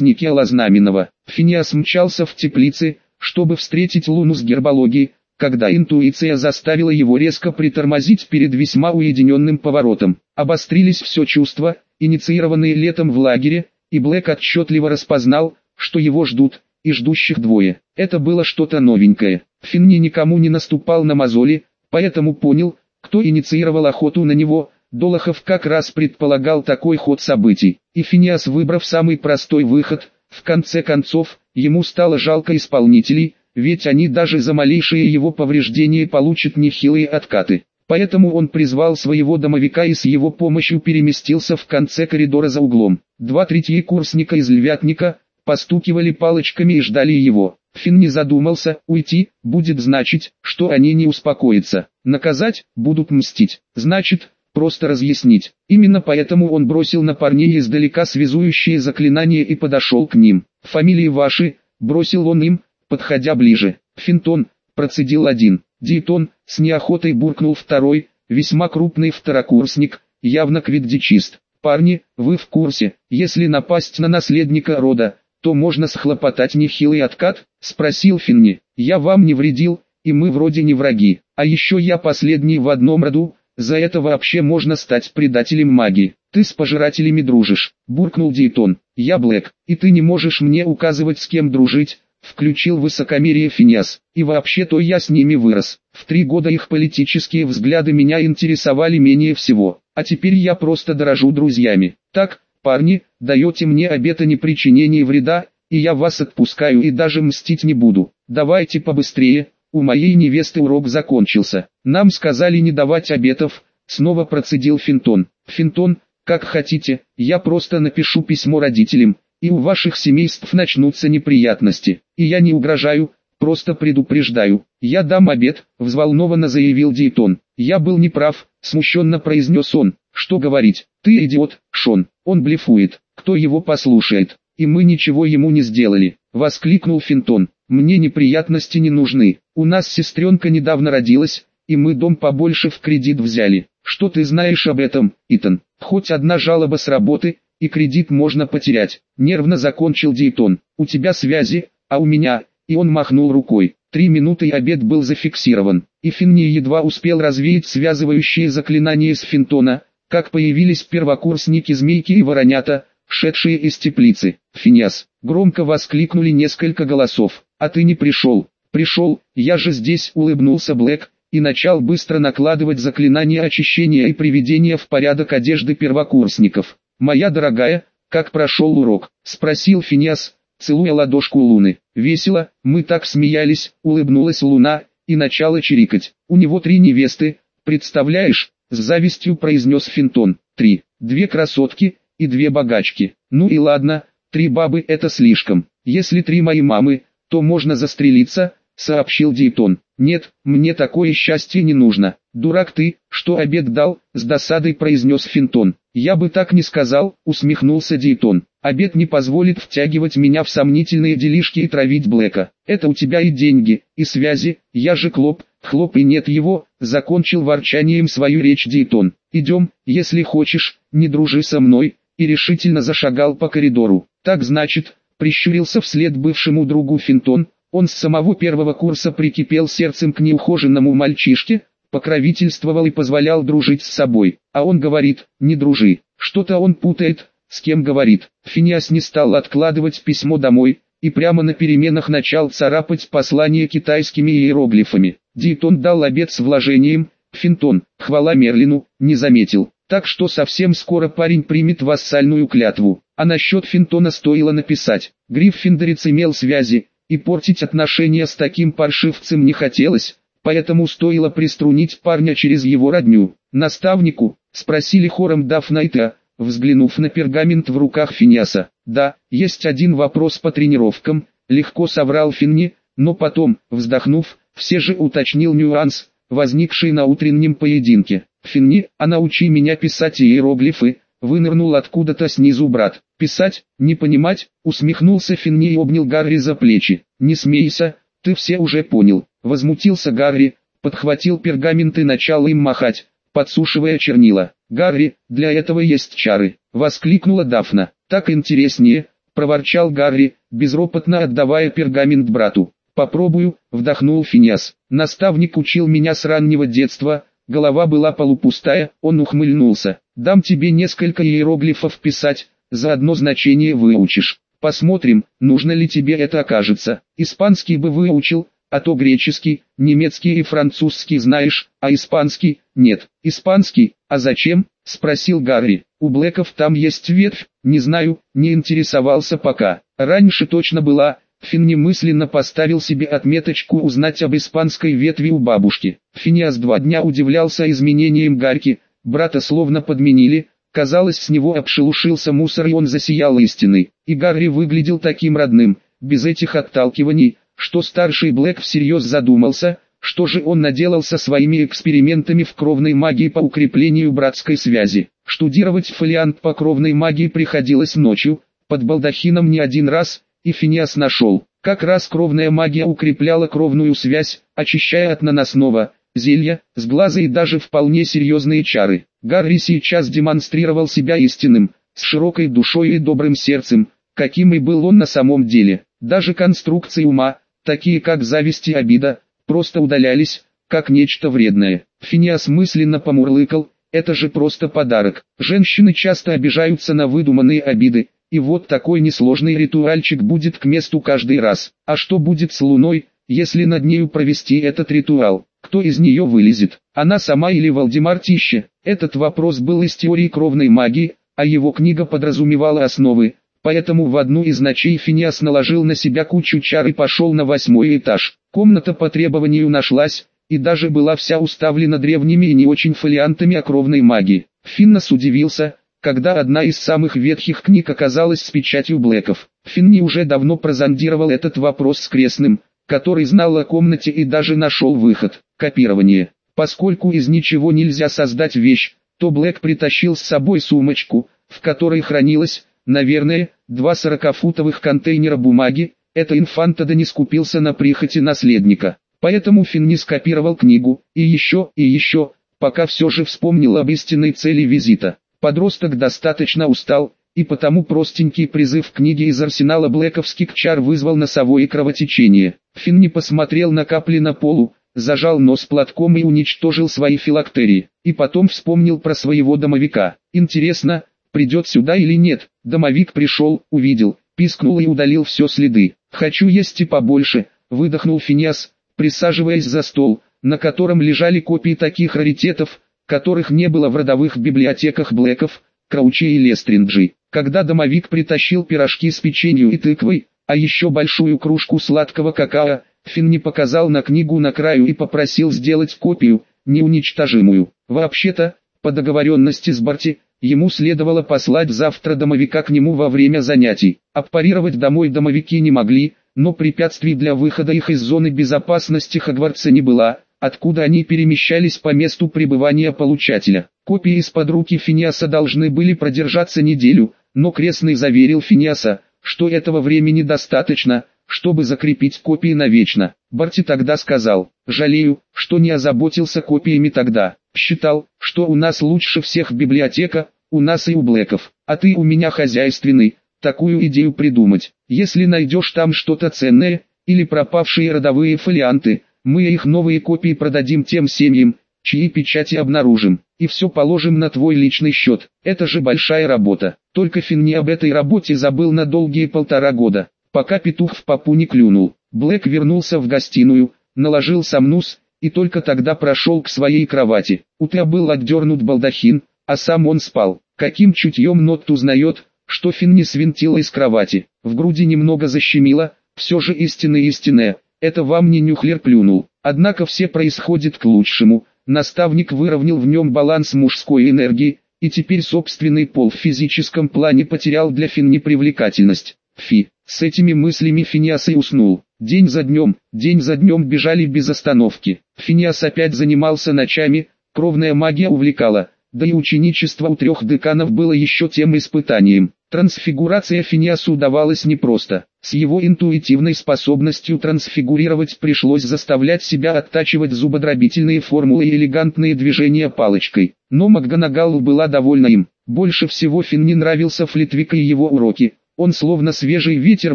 Никела Знаменного. Финиас мчался в теплице, чтобы встретить Луну с гербологией, когда интуиция заставила его резко притормозить перед весьма уединенным поворотом. Обострились все чувства, инициированные летом в лагере, и Блэк отчетливо распознал, что его ждут, и ждущих двое. Это было что-то новенькое. Финни никому не наступал на мозоли, поэтому понял, кто инициировал охоту на него. Долохов как раз предполагал такой ход событий, и Финиас выбрав самый простой выход, в конце концов, ему стало жалко исполнителей, ведь они даже за малейшие его повреждения получат нехилые откаты. Поэтому он призвал своего домовика и с его помощью переместился в конце коридора за углом. Два курсника из львятника, постукивали палочками и ждали его. Финн не задумался, уйти, будет значить, что они не успокоятся. Наказать, будут мстить. Значит, просто разъяснить. Именно поэтому он бросил на парней издалека связующие заклинания и подошел к ним. «Фамилии ваши», бросил он им, подходя ближе. «Финтон», процедил один. «Диетон», с неохотой буркнул второй, весьма крупный второкурсник, явно квиддичист. «Парни, вы в курсе, если напасть на наследника рода, то можно схлопотать нехилый откат?» – спросил Финни. «Я вам не вредил, и мы вроде не враги, а еще я последний в одном роду, за это вообще можно стать предателем магии. Ты с пожирателями дружишь», – буркнул Дейтон. «Я Блэк, и ты не можешь мне указывать с кем дружить», – включил высокомерие Финиас. «И вообще-то я с ними вырос. В три года их политические взгляды меня интересовали менее всего, а теперь я просто дорожу друзьями. Так, парни, даете мне обета непричинения вреда, и я вас отпускаю и даже мстить не буду. Давайте побыстрее, у моей невесты урок закончился. Нам сказали не давать обетов, снова процедил Финтон. Финтон, как хотите, я просто напишу письмо родителям, и у ваших семейств начнутся неприятности. И я не угрожаю, просто предупреждаю. Я дам обет, взволнованно заявил Дейтон. Я был неправ, смущенно произнес он. Что говорить, ты идиот, Шон, он блефует, кто его послушает, и мы ничего ему не сделали, воскликнул Финтон. Мне неприятности не нужны, у нас сестренка недавно родилась, и мы дом побольше в кредит взяли. Что ты знаешь об этом, Итан? Хоть одна жалоба с работы, и кредит можно потерять. Нервно закончил Дейтон. У тебя связи, а у меня, и он махнул рукой. Три минуты и обед был зафиксирован, и Финни едва успел развеять связывающие заклинания с Финтона, как появились первокурсники Змейки и Воронята, шедшие из теплицы. «Финиас!» — громко воскликнули несколько голосов. «А ты не пришел!» «Пришел, я же здесь!» — улыбнулся Блэк, и начал быстро накладывать заклинания очищения и приведения в порядок одежды первокурсников. «Моя дорогая, как прошел урок?» — спросил Финиас, целуя ладошку Луны. «Весело, мы так смеялись», — улыбнулась Луна, и начала чирикать. «У него три невесты, представляешь?» С завистью произнес Финтон. Три. Две красотки и две богачки. Ну и ладно, три бабы это слишком. Если три мои мамы, то можно застрелиться, сообщил Дейтон. Нет, мне такое счастье не нужно. Дурак ты, что обед дал, с досадой произнес Финтон. Я бы так не сказал, усмехнулся Дейтон. Обед не позволит втягивать меня в сомнительные делишки и травить Блэка. Это у тебя и деньги, и связи, я же клоп, хлоп и нет его, закончил ворчанием свою речь Дейтон. Идем, если хочешь, не дружи со мной, и решительно зашагал по коридору. Так значит, прищурился вслед бывшему другу Финтон, он с самого первого курса прикипел сердцем к неухоженному мальчишке, покровительствовал и позволял дружить с собой. А он говорит, не дружи, что-то он путает, с кем говорит. Финиас не стал откладывать письмо домой, и прямо на переменах начал царапать послание китайскими иероглифами. Дитон дал обед с вложением, Финтон, хвала Мерлину, не заметил. Так что совсем скоро парень примет вассальную клятву. А насчет Финтона стоило написать. Гриффиндорец имел связи, и портить отношения с таким паршивцем не хотелось, поэтому стоило приструнить парня через его родню. Наставнику, спросили хором Дафнайта, взглянув на пергамент в руках Финиаса. Да, есть один вопрос по тренировкам, легко соврал Финни, но потом, вздохнув, все же уточнил нюанс, возникший на утреннем поединке. Финни, а научи меня писать иероглифы, Вынырнул откуда-то снизу брат. «Писать, не понимать?» Усмехнулся Финни и обнял Гарри за плечи. «Не смейся, ты все уже понял. Возмутился Гарри, подхватил пергамент и начал им махать, подсушивая чернила. «Гарри, для этого есть чары!» — воскликнула Дафна. «Так интереснее!» — проворчал Гарри, безропотно отдавая пергамент брату. «Попробую», — вдохнул Финиас. «Наставник учил меня с раннего детства, голова была полупустая, он ухмыльнулся. Дам тебе несколько иероглифов писать, заодно значение выучишь. Посмотрим, нужно ли тебе это окажется. Испанский бы выучил, а то греческий, немецкий и французский знаешь, а испанский – нет. Испанский, а зачем? – спросил Гарри. У Блэков там есть ветвь, не знаю, не интересовался пока. Раньше точно была, Финн немысленно поставил себе отметочку узнать об испанской ветви у бабушки. Финиас два дня удивлялся изменениям Гарки, брата словно подменили, казалось с него обшелушился мусор и он засиял истиной. И Гарри выглядел таким родным, без этих отталкиваний, что старший Блэк всерьез задумался, что же он наделал со своими экспериментами в кровной магии по укреплению братской связи. Штудировать фолиант по кровной магии приходилось ночью, под балдахином не один раз, и Финиас нашел. Как раз кровная магия укрепляла кровную связь, очищая от наносного, зелья, сглаза и даже вполне серьезные чары. Гарри сейчас демонстрировал себя истинным, с широкой душой и добрым сердцем, каким и был он на самом деле. Даже конструкции ума, такие как зависть и обида, просто удалялись, как нечто вредное. Финиас мысленно помурлыкал, это же просто подарок. Женщины часто обижаются на выдуманные обиды, и вот такой несложный ритуальчик будет к месту каждый раз. А что будет с Луной, если над нею провести этот ритуал? Кто из нее вылезет? Она сама или Валдемар Тище? Этот вопрос был из теории кровной магии, а его книга подразумевала основы, Поэтому в одну из ночей Финиас наложил на себя кучу чар и пошел на восьмой этаж. Комната по требованию нашлась, и даже была вся уставлена древними и не очень фолиантами о кровной магии. Финнас удивился, когда одна из самых ветхих книг оказалась с печатью Блэков. Финни уже давно прозондировал этот вопрос с крестным, который знал о комнате и даже нашел выход – копирование. Поскольку из ничего нельзя создать вещь, то Блэк притащил с собой сумочку, в которой хранилась, Наверное, два сорокафутовых контейнера бумаги, это инфантада не скупился на прихоти наследника. Поэтому Финн не скопировал книгу, и еще, и еще, пока все же вспомнил об истинной цели визита. Подросток достаточно устал, и потому простенький призыв книги из арсенала блэковских чар вызвал носовое кровотечение. Финн не посмотрел на капли на полу, зажал нос платком и уничтожил свои филактерии. И потом вспомнил про своего домовика. Интересно, придет сюда или нет. Домовик пришел, увидел, пискнул и удалил все следы. «Хочу есть и побольше», — выдохнул Финиас, присаживаясь за стол, на котором лежали копии таких раритетов, которых не было в родовых библиотеках Блэков, Краучи и Лестринджи. Когда домовик притащил пирожки с печенью и тыквой, а еще большую кружку сладкого какао, Финн не показал на книгу на краю и попросил сделать копию, неуничтожимую. Вообще-то, по договоренности с Барти, Ему следовало послать завтра домовика к нему во время занятий. Аппарировать домой домовики не могли, но препятствий для выхода их из зоны безопасности Хогвартса не было, откуда они перемещались по месту пребывания получателя. Копии из-под руки Финиаса должны были продержаться неделю, но Крестный заверил Финиаса, что этого времени достаточно, чтобы закрепить копии навечно. Барти тогда сказал, жалею, что не озаботился копиями тогда. Считал, что у нас лучше всех библиотека, у нас и у Блэков, а ты у меня хозяйственный, такую идею придумать. Если найдешь там что-то ценное, или пропавшие родовые фолианты, мы их новые копии продадим тем семьям, чьи печати обнаружим, и все положим на твой личный счет. Это же большая работа. Только Финни об этой работе забыл на долгие полтора года, пока петух в попу не клюнул. Блэк вернулся в гостиную, наложил сомнус, и только тогда прошел к своей кровати. У Теа был отдернут балдахин, а сам он спал. Каким чутьем Нот узнает, что Финн не свинтила из кровати. В груди немного защемило, все же истинное истинное, это вам не нюхлер плюнул. Однако все происходит к лучшему. Наставник выровнял в нем баланс мужской энергии, и теперь собственный пол в физическом плане потерял для Финн непривлекательность. Фи, с этими мыслями Финиас и уснул. День за днем, день за днем бежали без остановки. Финиас опять занимался ночами, кровная магия увлекала, да и ученичество у трех деканов было еще тем испытанием. Трансфигурация Финиасу удавалась непросто. С его интуитивной способностью трансфигурировать пришлось заставлять себя оттачивать зубодробительные формулы и элегантные движения палочкой. Но Макганагалу была довольна им. Больше всего Фин не нравился Флитвика и его уроки. Он словно свежий ветер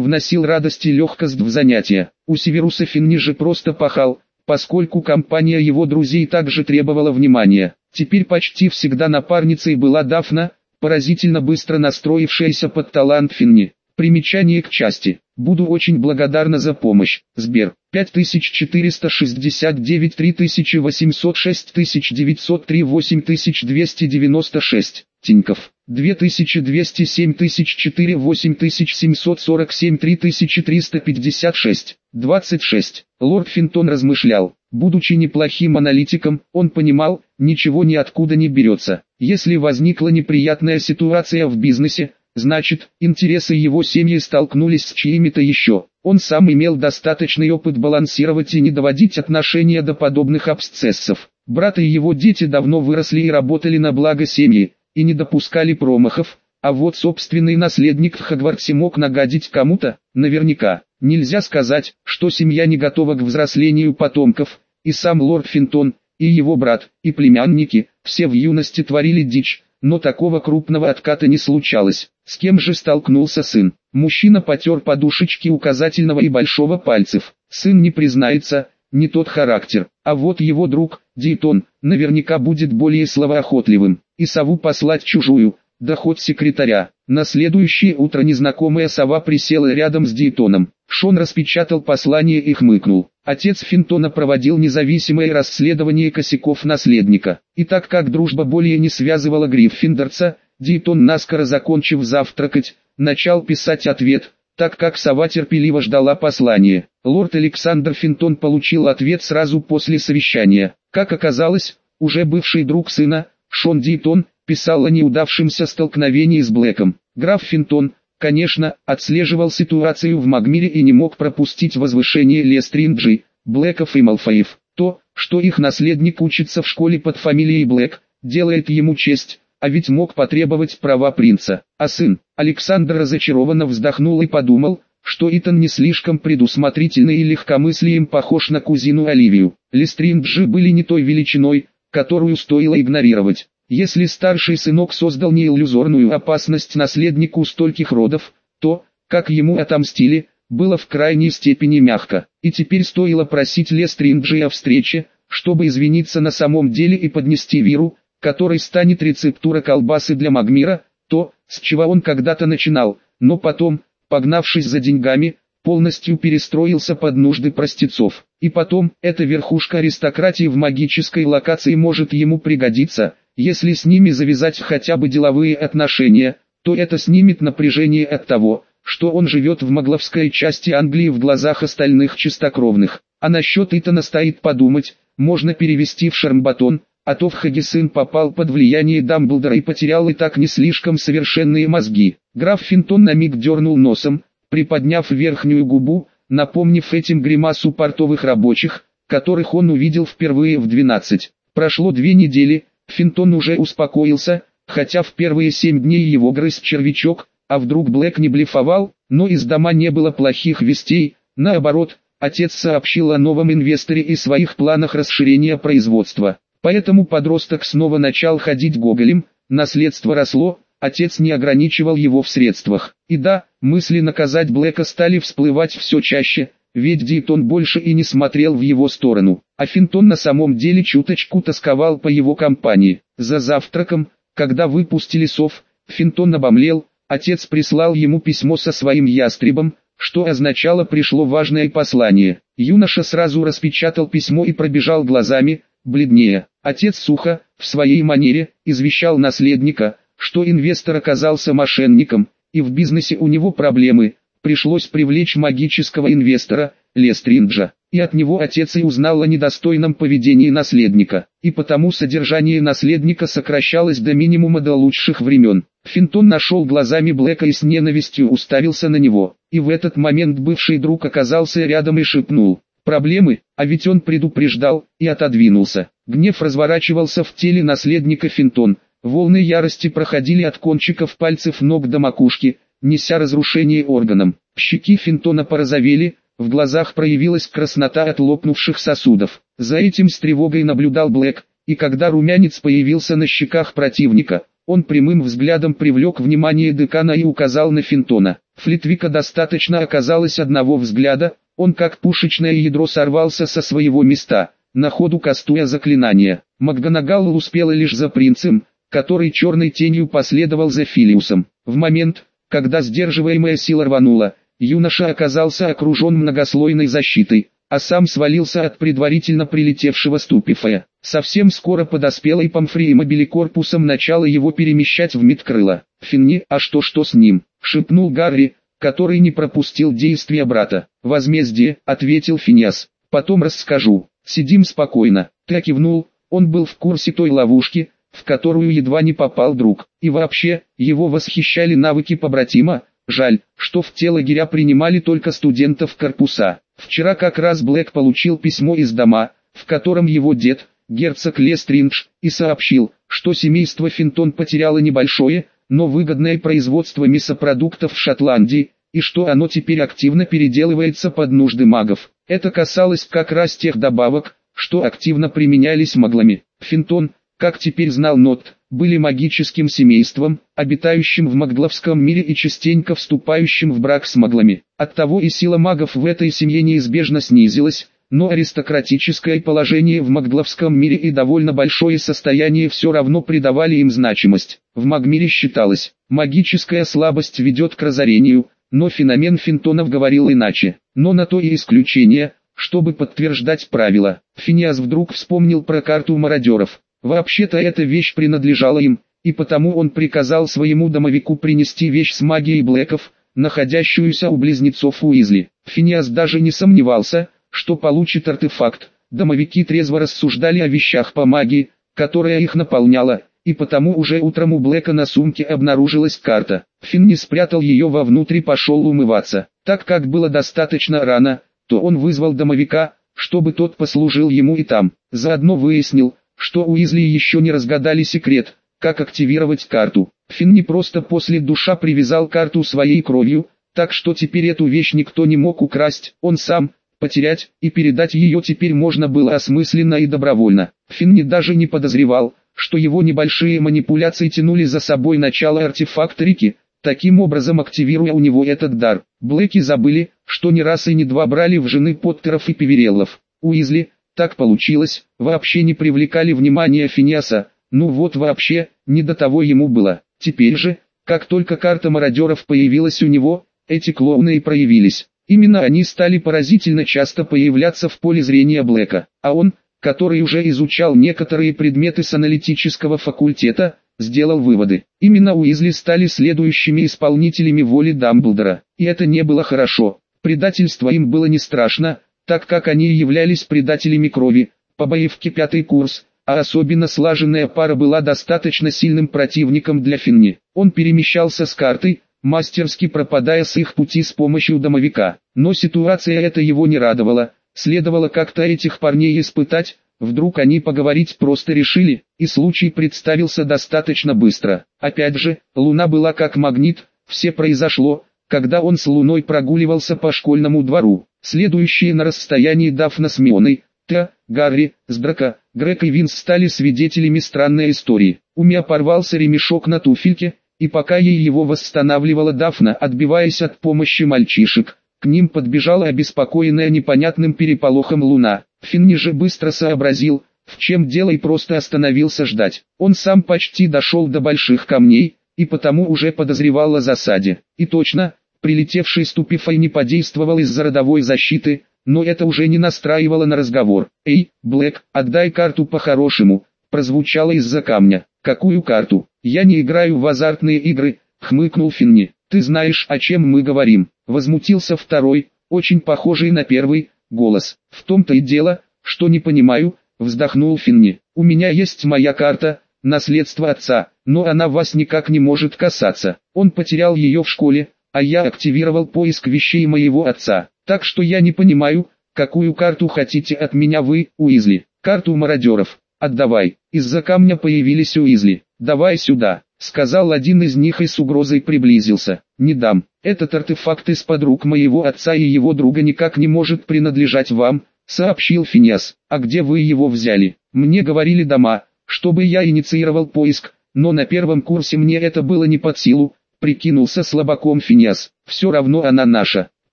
вносил радость и легкость в занятия. У Северуса Финни же просто пахал, поскольку компания его друзей также требовала внимания. Теперь почти всегда напарницей была Дафна, поразительно быстро настроившаяся под талант Финни. Примечание к части. Буду очень благодарна за помощь. Сбер. 5469 3806 1903 8296. Тиньков. 2207 1004 8747 3356. 26. Лорд Финтон размышлял. Будучи неплохим аналитиком, он понимал, ничего ниоткуда не берется. Если возникла неприятная ситуация в бизнесе, значит, интересы его семьи столкнулись с чьими-то еще. Он сам имел достаточный опыт балансировать и не доводить отношения до подобных абсцессов. Брат и его дети давно выросли и работали на благо семьи, и не допускали промахов, а вот собственный наследник в Хагвартсе мог нагадить кому-то, наверняка. Нельзя сказать, что семья не готова к взрослению потомков, и сам лорд Финтон, и его брат, и племянники, все в юности творили дичь, но такого крупного отката не случалось. С кем же столкнулся сын? Мужчина потер подушечки указательного и большого пальцев. Сын не признается, не тот характер, а вот его друг, Дейтон, наверняка будет более словоохотливым, и сову послать чужую, да хоть секретаря. На следующее утро незнакомая сова присела рядом с Дейтоном. Шон распечатал послание и хмыкнул. Отец Финтона проводил независимое расследование косяков наследника. И так как дружба более не связывала Гриффиндорца, Дейтон наскоро закончив завтракать, начал писать ответ, так как сова терпеливо ждала послания. Лорд Александр Финтон получил ответ сразу после совещания. Как оказалось, уже бывший друг сына, Шон Дейтон, писал о неудавшемся столкновении с Блэком. Граф Финтон, конечно, отслеживал ситуацию в Магмире и не мог пропустить возвышение Лестринджи, Блэков и Малфоев. То, что их наследник учится в школе под фамилией Блэк, делает ему честь, а ведь мог потребовать права принца. А сын, Александр разочарованно вздохнул и подумал, что Итан не слишком предусмотрительный и легкомыслием похож на кузину Оливию. Лестринджи были не той величиной, которую стоило игнорировать. Если старший сынок создал неиллюзорную опасность наследнику стольких родов, то, как ему отомстили, было в крайней степени мягко, и теперь стоило просить Лестринджи о встрече, чтобы извиниться на самом деле и поднести Виру, который станет рецептура колбасы для Магмира, то, с чего он когда-то начинал, но потом, погнавшись за деньгами, полностью перестроился под нужды простецов. И потом, эта верхушка аристократии в магической локации может ему пригодиться – если с ними завязать хотя бы деловые отношения, то это снимет напряжение от того, что он живет в магловской части Англии в глазах остальных чистокровных. А насчет Итана стоит подумать, можно перевести в Шармбатон, а то в Хаге сын попал под влияние Дамблдора и потерял и так не слишком совершенные мозги. Граф Финтон на миг дернул носом, приподняв верхнюю губу, напомнив этим гримасу портовых рабочих, которых он увидел впервые в 12. Прошло две недели, Финтон уже успокоился, хотя в первые семь дней его грыз червячок, а вдруг Блэк не блефовал, но из дома не было плохих вестей, наоборот, отец сообщил о новом инвесторе и своих планах расширения производства. Поэтому подросток снова начал ходить гоголем, наследство росло, отец не ограничивал его в средствах. И да, мысли наказать Блэка стали всплывать все чаще, ведь Дейтон больше и не смотрел в его сторону, а Финтон на самом деле чуточку тосковал по его компании. За завтраком, когда выпустили сов, Финтон обомлел, отец прислал ему письмо со своим ястребом, что означало пришло важное послание. Юноша сразу распечатал письмо и пробежал глазами, бледнее. Отец сухо, в своей манере, извещал наследника, что инвестор оказался мошенником, и в бизнесе у него проблемы, пришлось привлечь магического инвестора, Лестринджа, и от него отец и узнал о недостойном поведении наследника, и потому содержание наследника сокращалось до минимума до лучших времен. Финтон нашел глазами Блэка и с ненавистью уставился на него, и в этот момент бывший друг оказался рядом и шепнул. Проблемы, а ведь он предупреждал, и отодвинулся. Гнев разворачивался в теле наследника Финтон, Волны ярости проходили от кончиков пальцев ног до макушки, неся разрушение органам. Щеки Финтона порозовели, в глазах проявилась краснота от лопнувших сосудов. За этим с тревогой наблюдал Блэк, и когда румянец появился на щеках противника, он прямым взглядом привлек внимание декана и указал на Финтона. Флитвика достаточно оказалось одного взгляда, он как пушечное ядро сорвался со своего места, на ходу кастуя заклинание. Макганагалл успела лишь за принцем, который черной тенью последовал за Филиусом. В момент, когда сдерживаемая сила рванула, юноша оказался окружен многослойной защитой, а сам свалился от предварительно прилетевшего ступифая. Совсем скоро подоспела и Памфри и мобили корпусом начала его перемещать в Мидкрыло. «Финни, а что что с ним?» — шепнул Гарри, который не пропустил действия брата. «Возмездие», — ответил Финиас. «Потом расскажу. Сидим спокойно». Ты кивнул, он был в курсе той ловушки, в которую едва не попал друг. И вообще, его восхищали навыки побратима, жаль, что в те лагеря принимали только студентов корпуса. Вчера как раз Блэк получил письмо из дома, в котором его дед, герцог Лестриндж, и сообщил, что семейство Финтон потеряло небольшое, но выгодное производство мясопродуктов в Шотландии, и что оно теперь активно переделывается под нужды магов. Это касалось как раз тех добавок, что активно применялись маглами. Финтон, как теперь знал Нот, были магическим семейством, обитающим в магловском мире и частенько вступающим в брак с маглами. Оттого и сила магов в этой семье неизбежно снизилась, но аристократическое положение в Магдловском мире и довольно большое состояние все равно придавали им значимость. В Магмире считалось, магическая слабость ведет к разорению, но феномен Финтонов говорил иначе. Но на то и исключение, чтобы подтверждать правила. Финиас вдруг вспомнил про карту мародеров. Вообще-то эта вещь принадлежала им, и потому он приказал своему домовику принести вещь с магией Блэков, находящуюся у близнецов Уизли. Финиас даже не сомневался, что получит артефакт. Домовики трезво рассуждали о вещах по магии, которая их наполняла, и потому уже утром у Блэка на сумке обнаружилась карта. Финни спрятал ее вовнутрь и пошел умываться. Так как было достаточно рано, то он вызвал домовика, чтобы тот послужил ему и там. Заодно выяснил, что Уизли еще не разгадали секрет, как активировать карту. Финни просто после душа привязал карту своей кровью, так что теперь эту вещь никто не мог украсть, он сам, потерять, и передать ее теперь можно было осмысленно и добровольно. Финни даже не подозревал, что его небольшие манипуляции тянули за собой начало артефакторики, таким образом активируя у него этот дар. Блэки забыли, что не раз и не два брали в жены Поттеров и Певереллов. Уизли, так получилось, вообще не привлекали внимания Финиаса, ну вот вообще, не до того ему было. Теперь же, как только карта мародеров появилась у него, эти клоуны и проявились. Именно они стали поразительно часто появляться в поле зрения Блэка, а он, который уже изучал некоторые предметы с аналитического факультета, сделал выводы. Именно Уизли стали следующими исполнителями воли Дамблдора, и это не было хорошо. Предательство им было не страшно, так как они являлись предателями крови, по боевке пятый курс, а особенно слаженная пара была достаточно сильным противником для Финни. Он перемещался с картой, мастерски пропадая с их пути с помощью домовика. Но ситуация эта его не радовала, следовало как-то этих парней испытать, вдруг они поговорить просто решили, и случай представился достаточно быстро. Опять же, луна была как магнит, все произошло, когда он с луной прогуливался по школьному двору. Следующие на расстоянии Дафна с Мионой, Т, Гарри, Сдрака, Грег и Винс стали свидетелями странной истории. У Мия порвался ремешок на туфельке, и пока ей его восстанавливала Дафна, отбиваясь от помощи мальчишек, к ним подбежала обеспокоенная непонятным переполохом луна. Финни же быстро сообразил, в чем дело и просто остановился ждать. Он сам почти дошел до больших камней, и потому уже подозревал о засаде. И точно, прилетевший ступифай не подействовал из-за родовой защиты, но это уже не настраивало на разговор. «Эй, Блэк, отдай карту по-хорошему», прозвучало из-за камня. «Какую карту? Я не играю в азартные игры», — хмыкнул Финни. «Ты знаешь, о чем мы говорим», — возмутился второй, очень похожий на первый, голос. «В том-то и дело, что не понимаю», — вздохнул Финни. «У меня есть моя карта, наследство отца, но она вас никак не может касаться. Он потерял ее в школе, а я активировал поиск вещей моего отца. Так что я не понимаю, какую карту хотите от меня вы, Уизли. Карту мародеров. отдавай. Из-за камня появились Уизли. «Давай сюда», — сказал один из них и с угрозой приблизился. «Не дам. Этот артефакт из-под рук моего отца и его друга никак не может принадлежать вам», — сообщил Финиас. «А где вы его взяли?» «Мне говорили дома, чтобы я инициировал поиск, но на первом курсе мне это было не под силу», — прикинулся слабаком Финиас. «Все равно она наша», —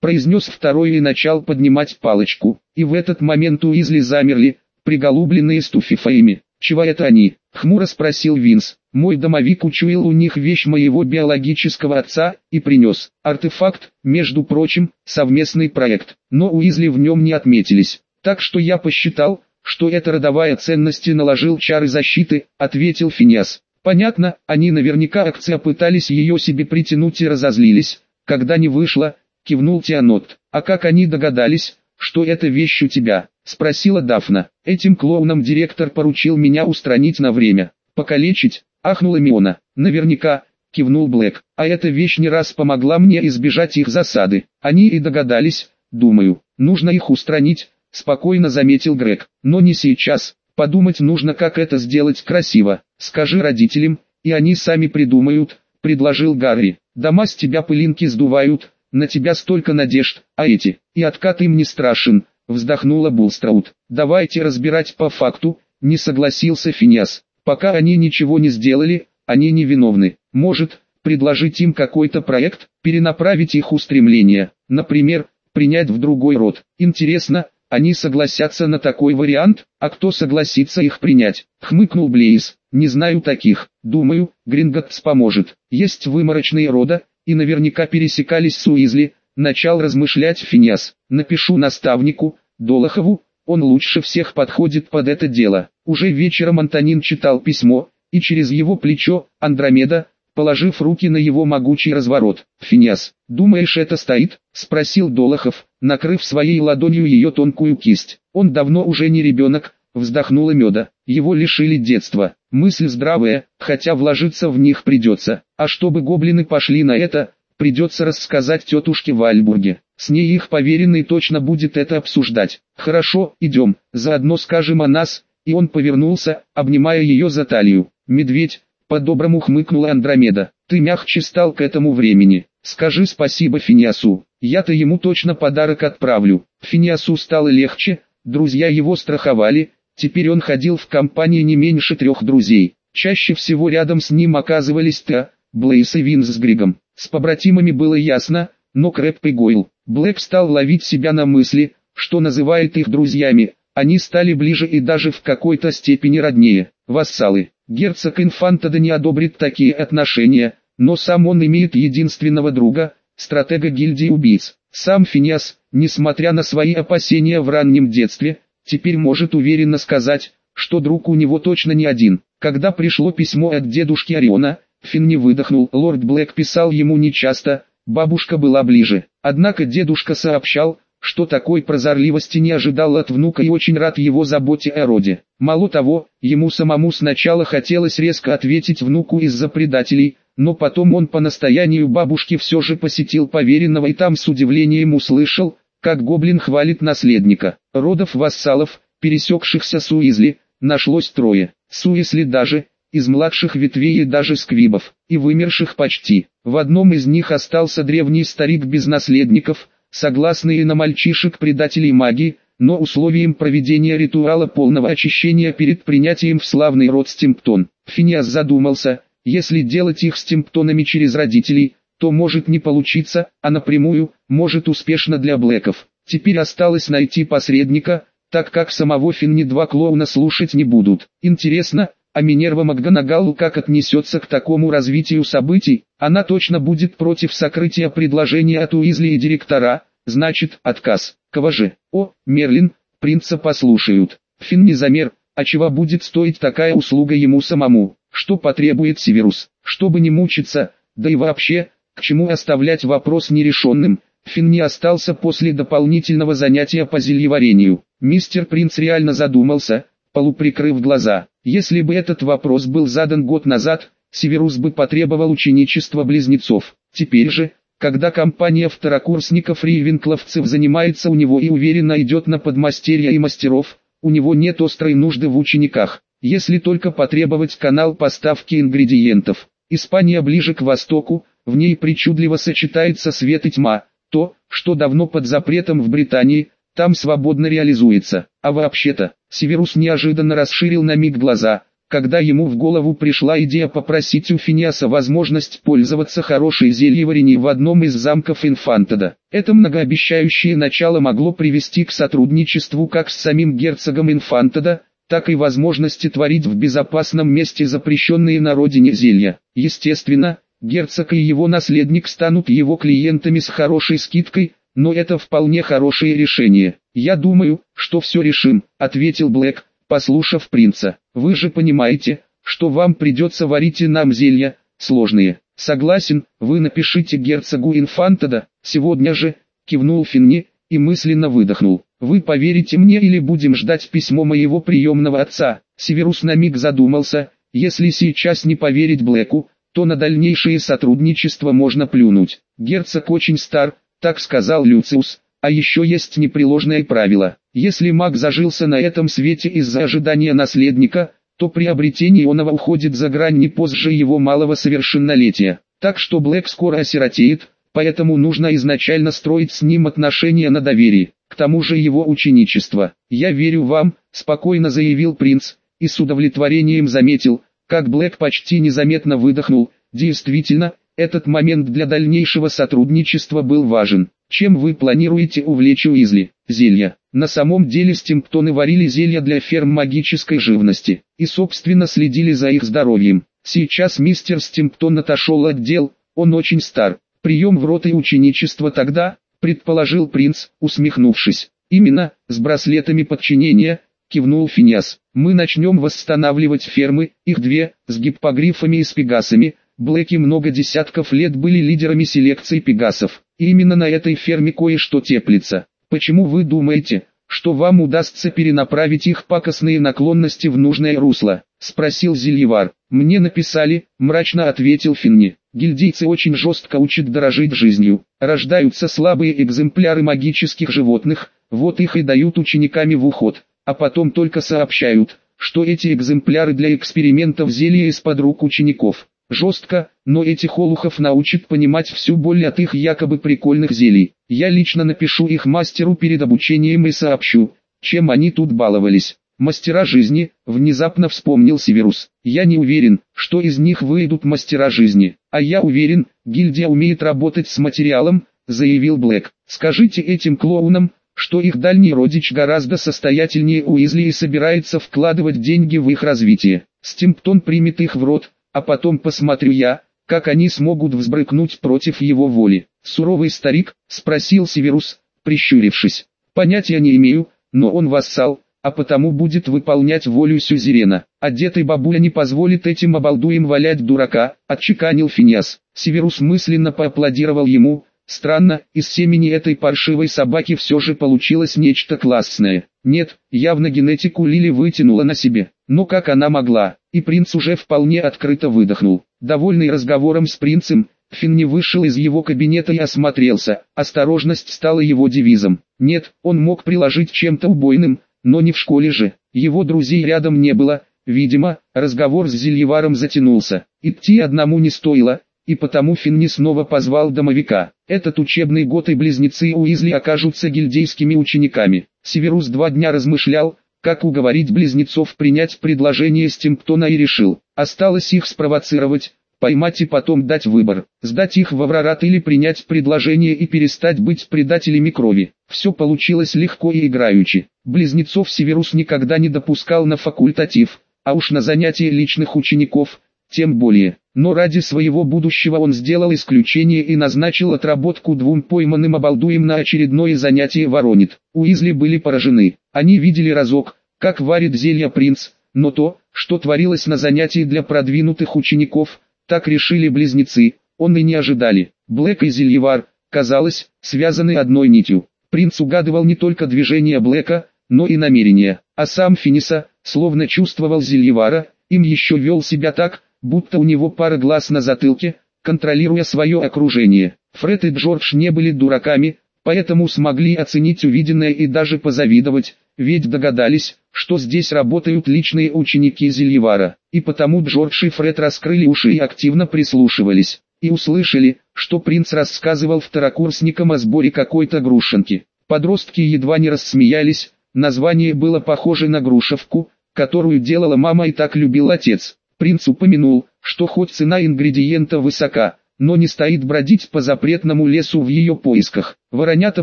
произнес второй и начал поднимать палочку. И в этот момент Уизли замерли, приголубленные стуфифаями. «Чего это они?» — хмуро спросил Винс. «Мой домовик учуял у них вещь моего биологического отца и принес. Артефакт, между прочим, совместный проект, но Уизли в нем не отметились. Так что я посчитал, что это родовая ценность и наложил чары защиты», — ответил Финиас. «Понятно, они наверняка акция пытались ее себе притянуть и разозлились, когда не вышло», — кивнул Тианот. «А как они догадались, что эта вещь у тебя?» — спросила Дафна. «Этим клоунам директор поручил меня устранить на время. Покалечить?» — ахнула Миона. «Наверняка», — кивнул Блэк. «А эта вещь не раз помогла мне избежать их засады. Они и догадались, думаю. Нужно их устранить», — спокойно заметил Грег. «Но не сейчас. Подумать нужно, как это сделать красиво. Скажи родителям, и они сами придумают», — предложил Гарри. «Дома с тебя пылинки сдувают, на тебя столько надежд, а эти, и откат им не страшен» вздохнула Булстраут. Давайте разбирать по факту, не согласился Финиас. Пока они ничего не сделали, они не виновны. Может, предложить им какой-то проект, перенаправить их устремления, например, принять в другой род. Интересно, они согласятся на такой вариант, а кто согласится их принять? Хмыкнул Блейз. Не знаю таких. Думаю, Гринготс поможет. Есть выморочные рода, и наверняка пересекались с Уизли, начал размышлять Финиас. Напишу наставнику, Долохову, он лучше всех подходит под это дело. Уже вечером Антонин читал письмо, и через его плечо, Андромеда, положив руки на его могучий разворот. «Финиас, думаешь это стоит?» – спросил Долохов, накрыв своей ладонью ее тонкую кисть. «Он давно уже не ребенок», – вздохнула Меда. «Его лишили детства. Мысль здравая, хотя вложиться в них придется. А чтобы гоблины пошли на это, придется рассказать тетушке Вальбурге. С ней их поверенный точно будет это обсуждать. Хорошо, идем, заодно скажем о нас. И он повернулся, обнимая ее за талию. Медведь, по-доброму хмыкнула Андромеда. Ты мягче стал к этому времени. Скажи спасибо Финиасу. Я-то ему точно подарок отправлю. Финиасу стало легче, друзья его страховали. Теперь он ходил в компании не меньше трех друзей. Чаще всего рядом с ним оказывались Та, Блейс и Винс с Григом. С побратимами было ясно, но Крэп пригоил. Блэк стал ловить себя на мысли, что называет их друзьями, они стали ближе и даже в какой-то степени роднее, вассалы. Герцог Инфантада не одобрит такие отношения, но сам он имеет единственного друга, стратега гильдии убийц. Сам Финиас, несмотря на свои опасения в раннем детстве, теперь может уверенно сказать, что друг у него точно не один. Когда пришло письмо от дедушки Ориона, Финн не выдохнул, лорд Блэк писал ему нечасто, бабушка была ближе. Однако дедушка сообщал, что такой прозорливости не ожидал от внука и очень рад его заботе о роде. Мало того, ему самому сначала хотелось резко ответить внуку из-за предателей, но потом он по настоянию бабушки все же посетил поверенного и там с удивлением услышал, как гоблин хвалит наследника. Родов вассалов, пересекшихся с Уизли, нашлось трое. Суисли даже, из младших ветвей и даже сквибов, и вымерших почти. В одном из них остался древний старик без наследников, согласный и на мальчишек-предателей магии, но условием проведения ритуала полного очищения перед принятием в славный род Стимптон. Финиас задумался, если делать их Стимптонами через родителей, то может не получиться, а напрямую, может успешно для Блэков. Теперь осталось найти посредника, так как самого Финни два клоуна слушать не будут. Интересно, а Минерва Макганагалу как отнесется к такому развитию событий, она точно будет против сокрытия предложения от Уизли и директора, значит, отказ. Кого О, Мерлин, принца послушают. Фин не замер, а чего будет стоить такая услуга ему самому, что потребует Северус, чтобы не мучиться, да и вообще, к чему оставлять вопрос нерешенным. Фин не остался после дополнительного занятия по зельеварению. Мистер Принц реально задумался, полуприкрыв глаза. Если бы этот вопрос был задан год назад, Северус бы потребовал ученичества близнецов. Теперь же, когда компания второкурсников Ривенкловцев занимается у него и уверенно идет на подмастерья и мастеров, у него нет острой нужды в учениках. если только потребовать канал поставки ингредиентов. Испания ближе к востоку, в ней причудливо сочетается свет и тьма, то, что давно под запретом в Британии, там свободно реализуется. А вообще-то, Северус неожиданно расширил на миг глаза, когда ему в голову пришла идея попросить у Финиаса возможность пользоваться хорошей зельевареней в одном из замков Инфантеда. Это многообещающее начало могло привести к сотрудничеству как с самим герцогом Инфантеда, так и возможности творить в безопасном месте запрещенные на родине зелья. Естественно, герцог и его наследник станут его клиентами с хорошей скидкой, но это вполне хорошее решение. «Я думаю, что все решим», — ответил Блэк, послушав принца. «Вы же понимаете, что вам придется варить и нам зелья, сложные». «Согласен, вы напишите герцогу Инфантеда, сегодня же», — кивнул Финни, и мысленно выдохнул. Вы поверите мне или будем ждать письмо моего приемного отца? Северус на миг задумался, если сейчас не поверить Блэку, то на дальнейшее сотрудничество можно плюнуть. Герцог очень стар, так сказал Люциус, а еще есть непреложное правило. Если маг зажился на этом свете из-за ожидания наследника, то приобретение оного уходит за грань не позже его малого совершеннолетия. Так что Блэк скоро осиротеет, поэтому нужно изначально строить с ним отношения на доверии к тому же его ученичество. «Я верю вам», – спокойно заявил принц, и с удовлетворением заметил, как Блэк почти незаметно выдохнул, действительно, этот момент для дальнейшего сотрудничества был важен. Чем вы планируете увлечь Уизли? Зелья. На самом деле стимптоны варили зелья для ферм магической живности, и собственно следили за их здоровьем. Сейчас мистер Стимптон отошел от дел, он очень стар. Прием в рот и ученичество тогда, предположил принц, усмехнувшись. Именно, с браслетами подчинения, кивнул Финиас. Мы начнем восстанавливать фермы, их две, с гиппогрифами и с пегасами. Блэки много десятков лет были лидерами селекции пегасов. Именно на этой ферме кое-что теплится. Почему вы думаете, что вам удастся перенаправить их пакостные наклонности в нужное русло? Спросил Зельевар. Мне написали, мрачно ответил Финни. Гильдейцы очень жестко учат дорожить жизнью. Рождаются слабые экземпляры магических животных, вот их и дают учениками в уход, а потом только сообщают, что эти экземпляры для экспериментов зелья из-под рук учеников. Жестко, но этих олухов научат понимать всю боль от их якобы прикольных зелий. Я лично напишу их мастеру перед обучением и сообщу, чем они тут баловались. Мастера жизни, внезапно вспомнил Северус. Я не уверен, что из них выйдут мастера жизни. А я уверен, гильдия умеет работать с материалом, заявил Блэк. Скажите этим клоунам, что их дальний родич гораздо состоятельнее Уизли и собирается вкладывать деньги в их развитие. Стимптон примет их в рот, а потом посмотрю я, как они смогут взбрыкнуть против его воли. Суровый старик, спросил Северус, прищурившись. Понятия не имею, но он вассал, а потому будет выполнять волю сюзерена. Одетый бабуля не позволит этим обалдуем валять дурака, отчеканил Финиас. Северус мысленно поаплодировал ему, странно, из семени этой паршивой собаки все же получилось нечто классное. Нет, явно генетику Лили вытянула на себе, но как она могла, и принц уже вполне открыто выдохнул. Довольный разговором с принцем, Финни вышел из его кабинета и осмотрелся, осторожность стала его девизом. Нет, он мог приложить чем-то убойным, но не в школе же, его друзей рядом не было, видимо, разговор с Зельеваром затянулся, идти одному не стоило, и потому Финни снова позвал домовика. Этот учебный год и близнецы Уизли окажутся гильдейскими учениками. Северус два дня размышлял, как уговорить близнецов принять предложение Стимптона и решил, осталось их спровоцировать, поймать и потом дать выбор, сдать их в Аврорат или принять предложение и перестать быть предателями крови. Все получилось легко и играючи. Близнецов Северус никогда не допускал на факультатив, а уж на занятия личных учеников, тем более. Но ради своего будущего он сделал исключение и назначил отработку двум пойманным обалдуем на очередное занятие воронит. Уизли были поражены. Они видели разок, как варит зелье принц, но то, что творилось на занятии для продвинутых учеников, так решили близнецы, он и не ожидали. Блэк и Зельевар, казалось, связаны одной нитью. Принц угадывал не только движения Блэка, но и намерения, а сам Финиса, словно чувствовал Зельевара, им еще вел себя так, будто у него пара глаз на затылке, контролируя свое окружение. Фред и Джордж не были дураками, поэтому смогли оценить увиденное и даже позавидовать, ведь догадались, что здесь работают личные ученики Зельевара, и потому Джордж и Фред раскрыли уши и активно прислушивались, и услышали, что принц рассказывал второкурсникам о сборе какой-то грушенки. Подростки едва не рассмеялись, название было похоже на грушевку, которую делала мама и так любил отец. Принц упомянул, что хоть цена ингредиента высока, но не стоит бродить по запретному лесу в ее поисках. Воронята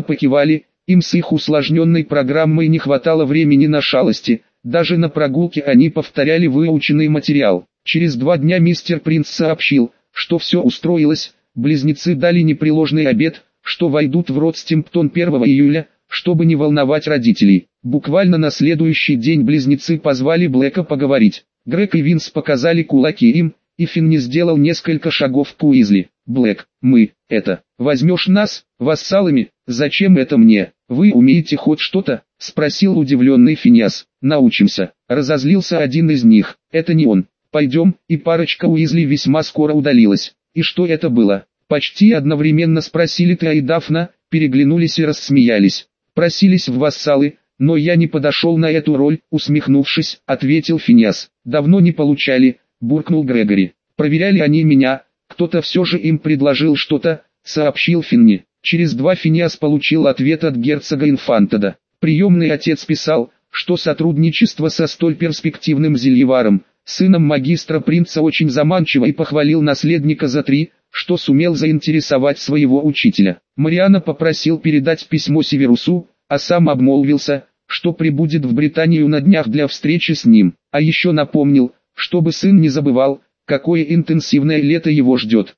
покивали, им с их усложненной программой не хватало времени на шалости, даже на прогулке они повторяли выученный материал. Через два дня мистер Принц сообщил, что все устроилось, близнецы дали непреложный обед, что войдут в Ротстимптон 1 июля, чтобы не волновать родителей. Буквально на следующий день близнецы позвали Блэка поговорить. Грег и Винс показали кулаки им, и Финни сделал несколько шагов к Уизли. «Блэк, мы, это, возьмешь нас, вассалами, зачем это мне? Вы умеете хоть что-то?» — спросил удивленный Финиас. «Научимся», — разозлился один из них. «Это не он. Пойдем», и парочка Уизли весьма скоро удалилась. «И что это было?» Почти одновременно спросили Та и Дафна, переглянулись и рассмеялись. Просились в вассалы, но я не подошел на эту роль, усмехнувшись, ответил Финиас. Давно не получали, буркнул Грегори. Проверяли они меня, кто-то все же им предложил что-то, сообщил Финни. Через два Финиас получил ответ от герцога Инфантеда. Приемный отец писал, что сотрудничество со столь перспективным зельеваром, сыном магистра принца очень заманчиво и похвалил наследника за три, что сумел заинтересовать своего учителя. Мариана попросил передать письмо Северусу, а сам обмолвился, что прибудет в Британию на днях для встречи с ним, а еще напомнил, чтобы сын не забывал, какое интенсивное лето его ждет.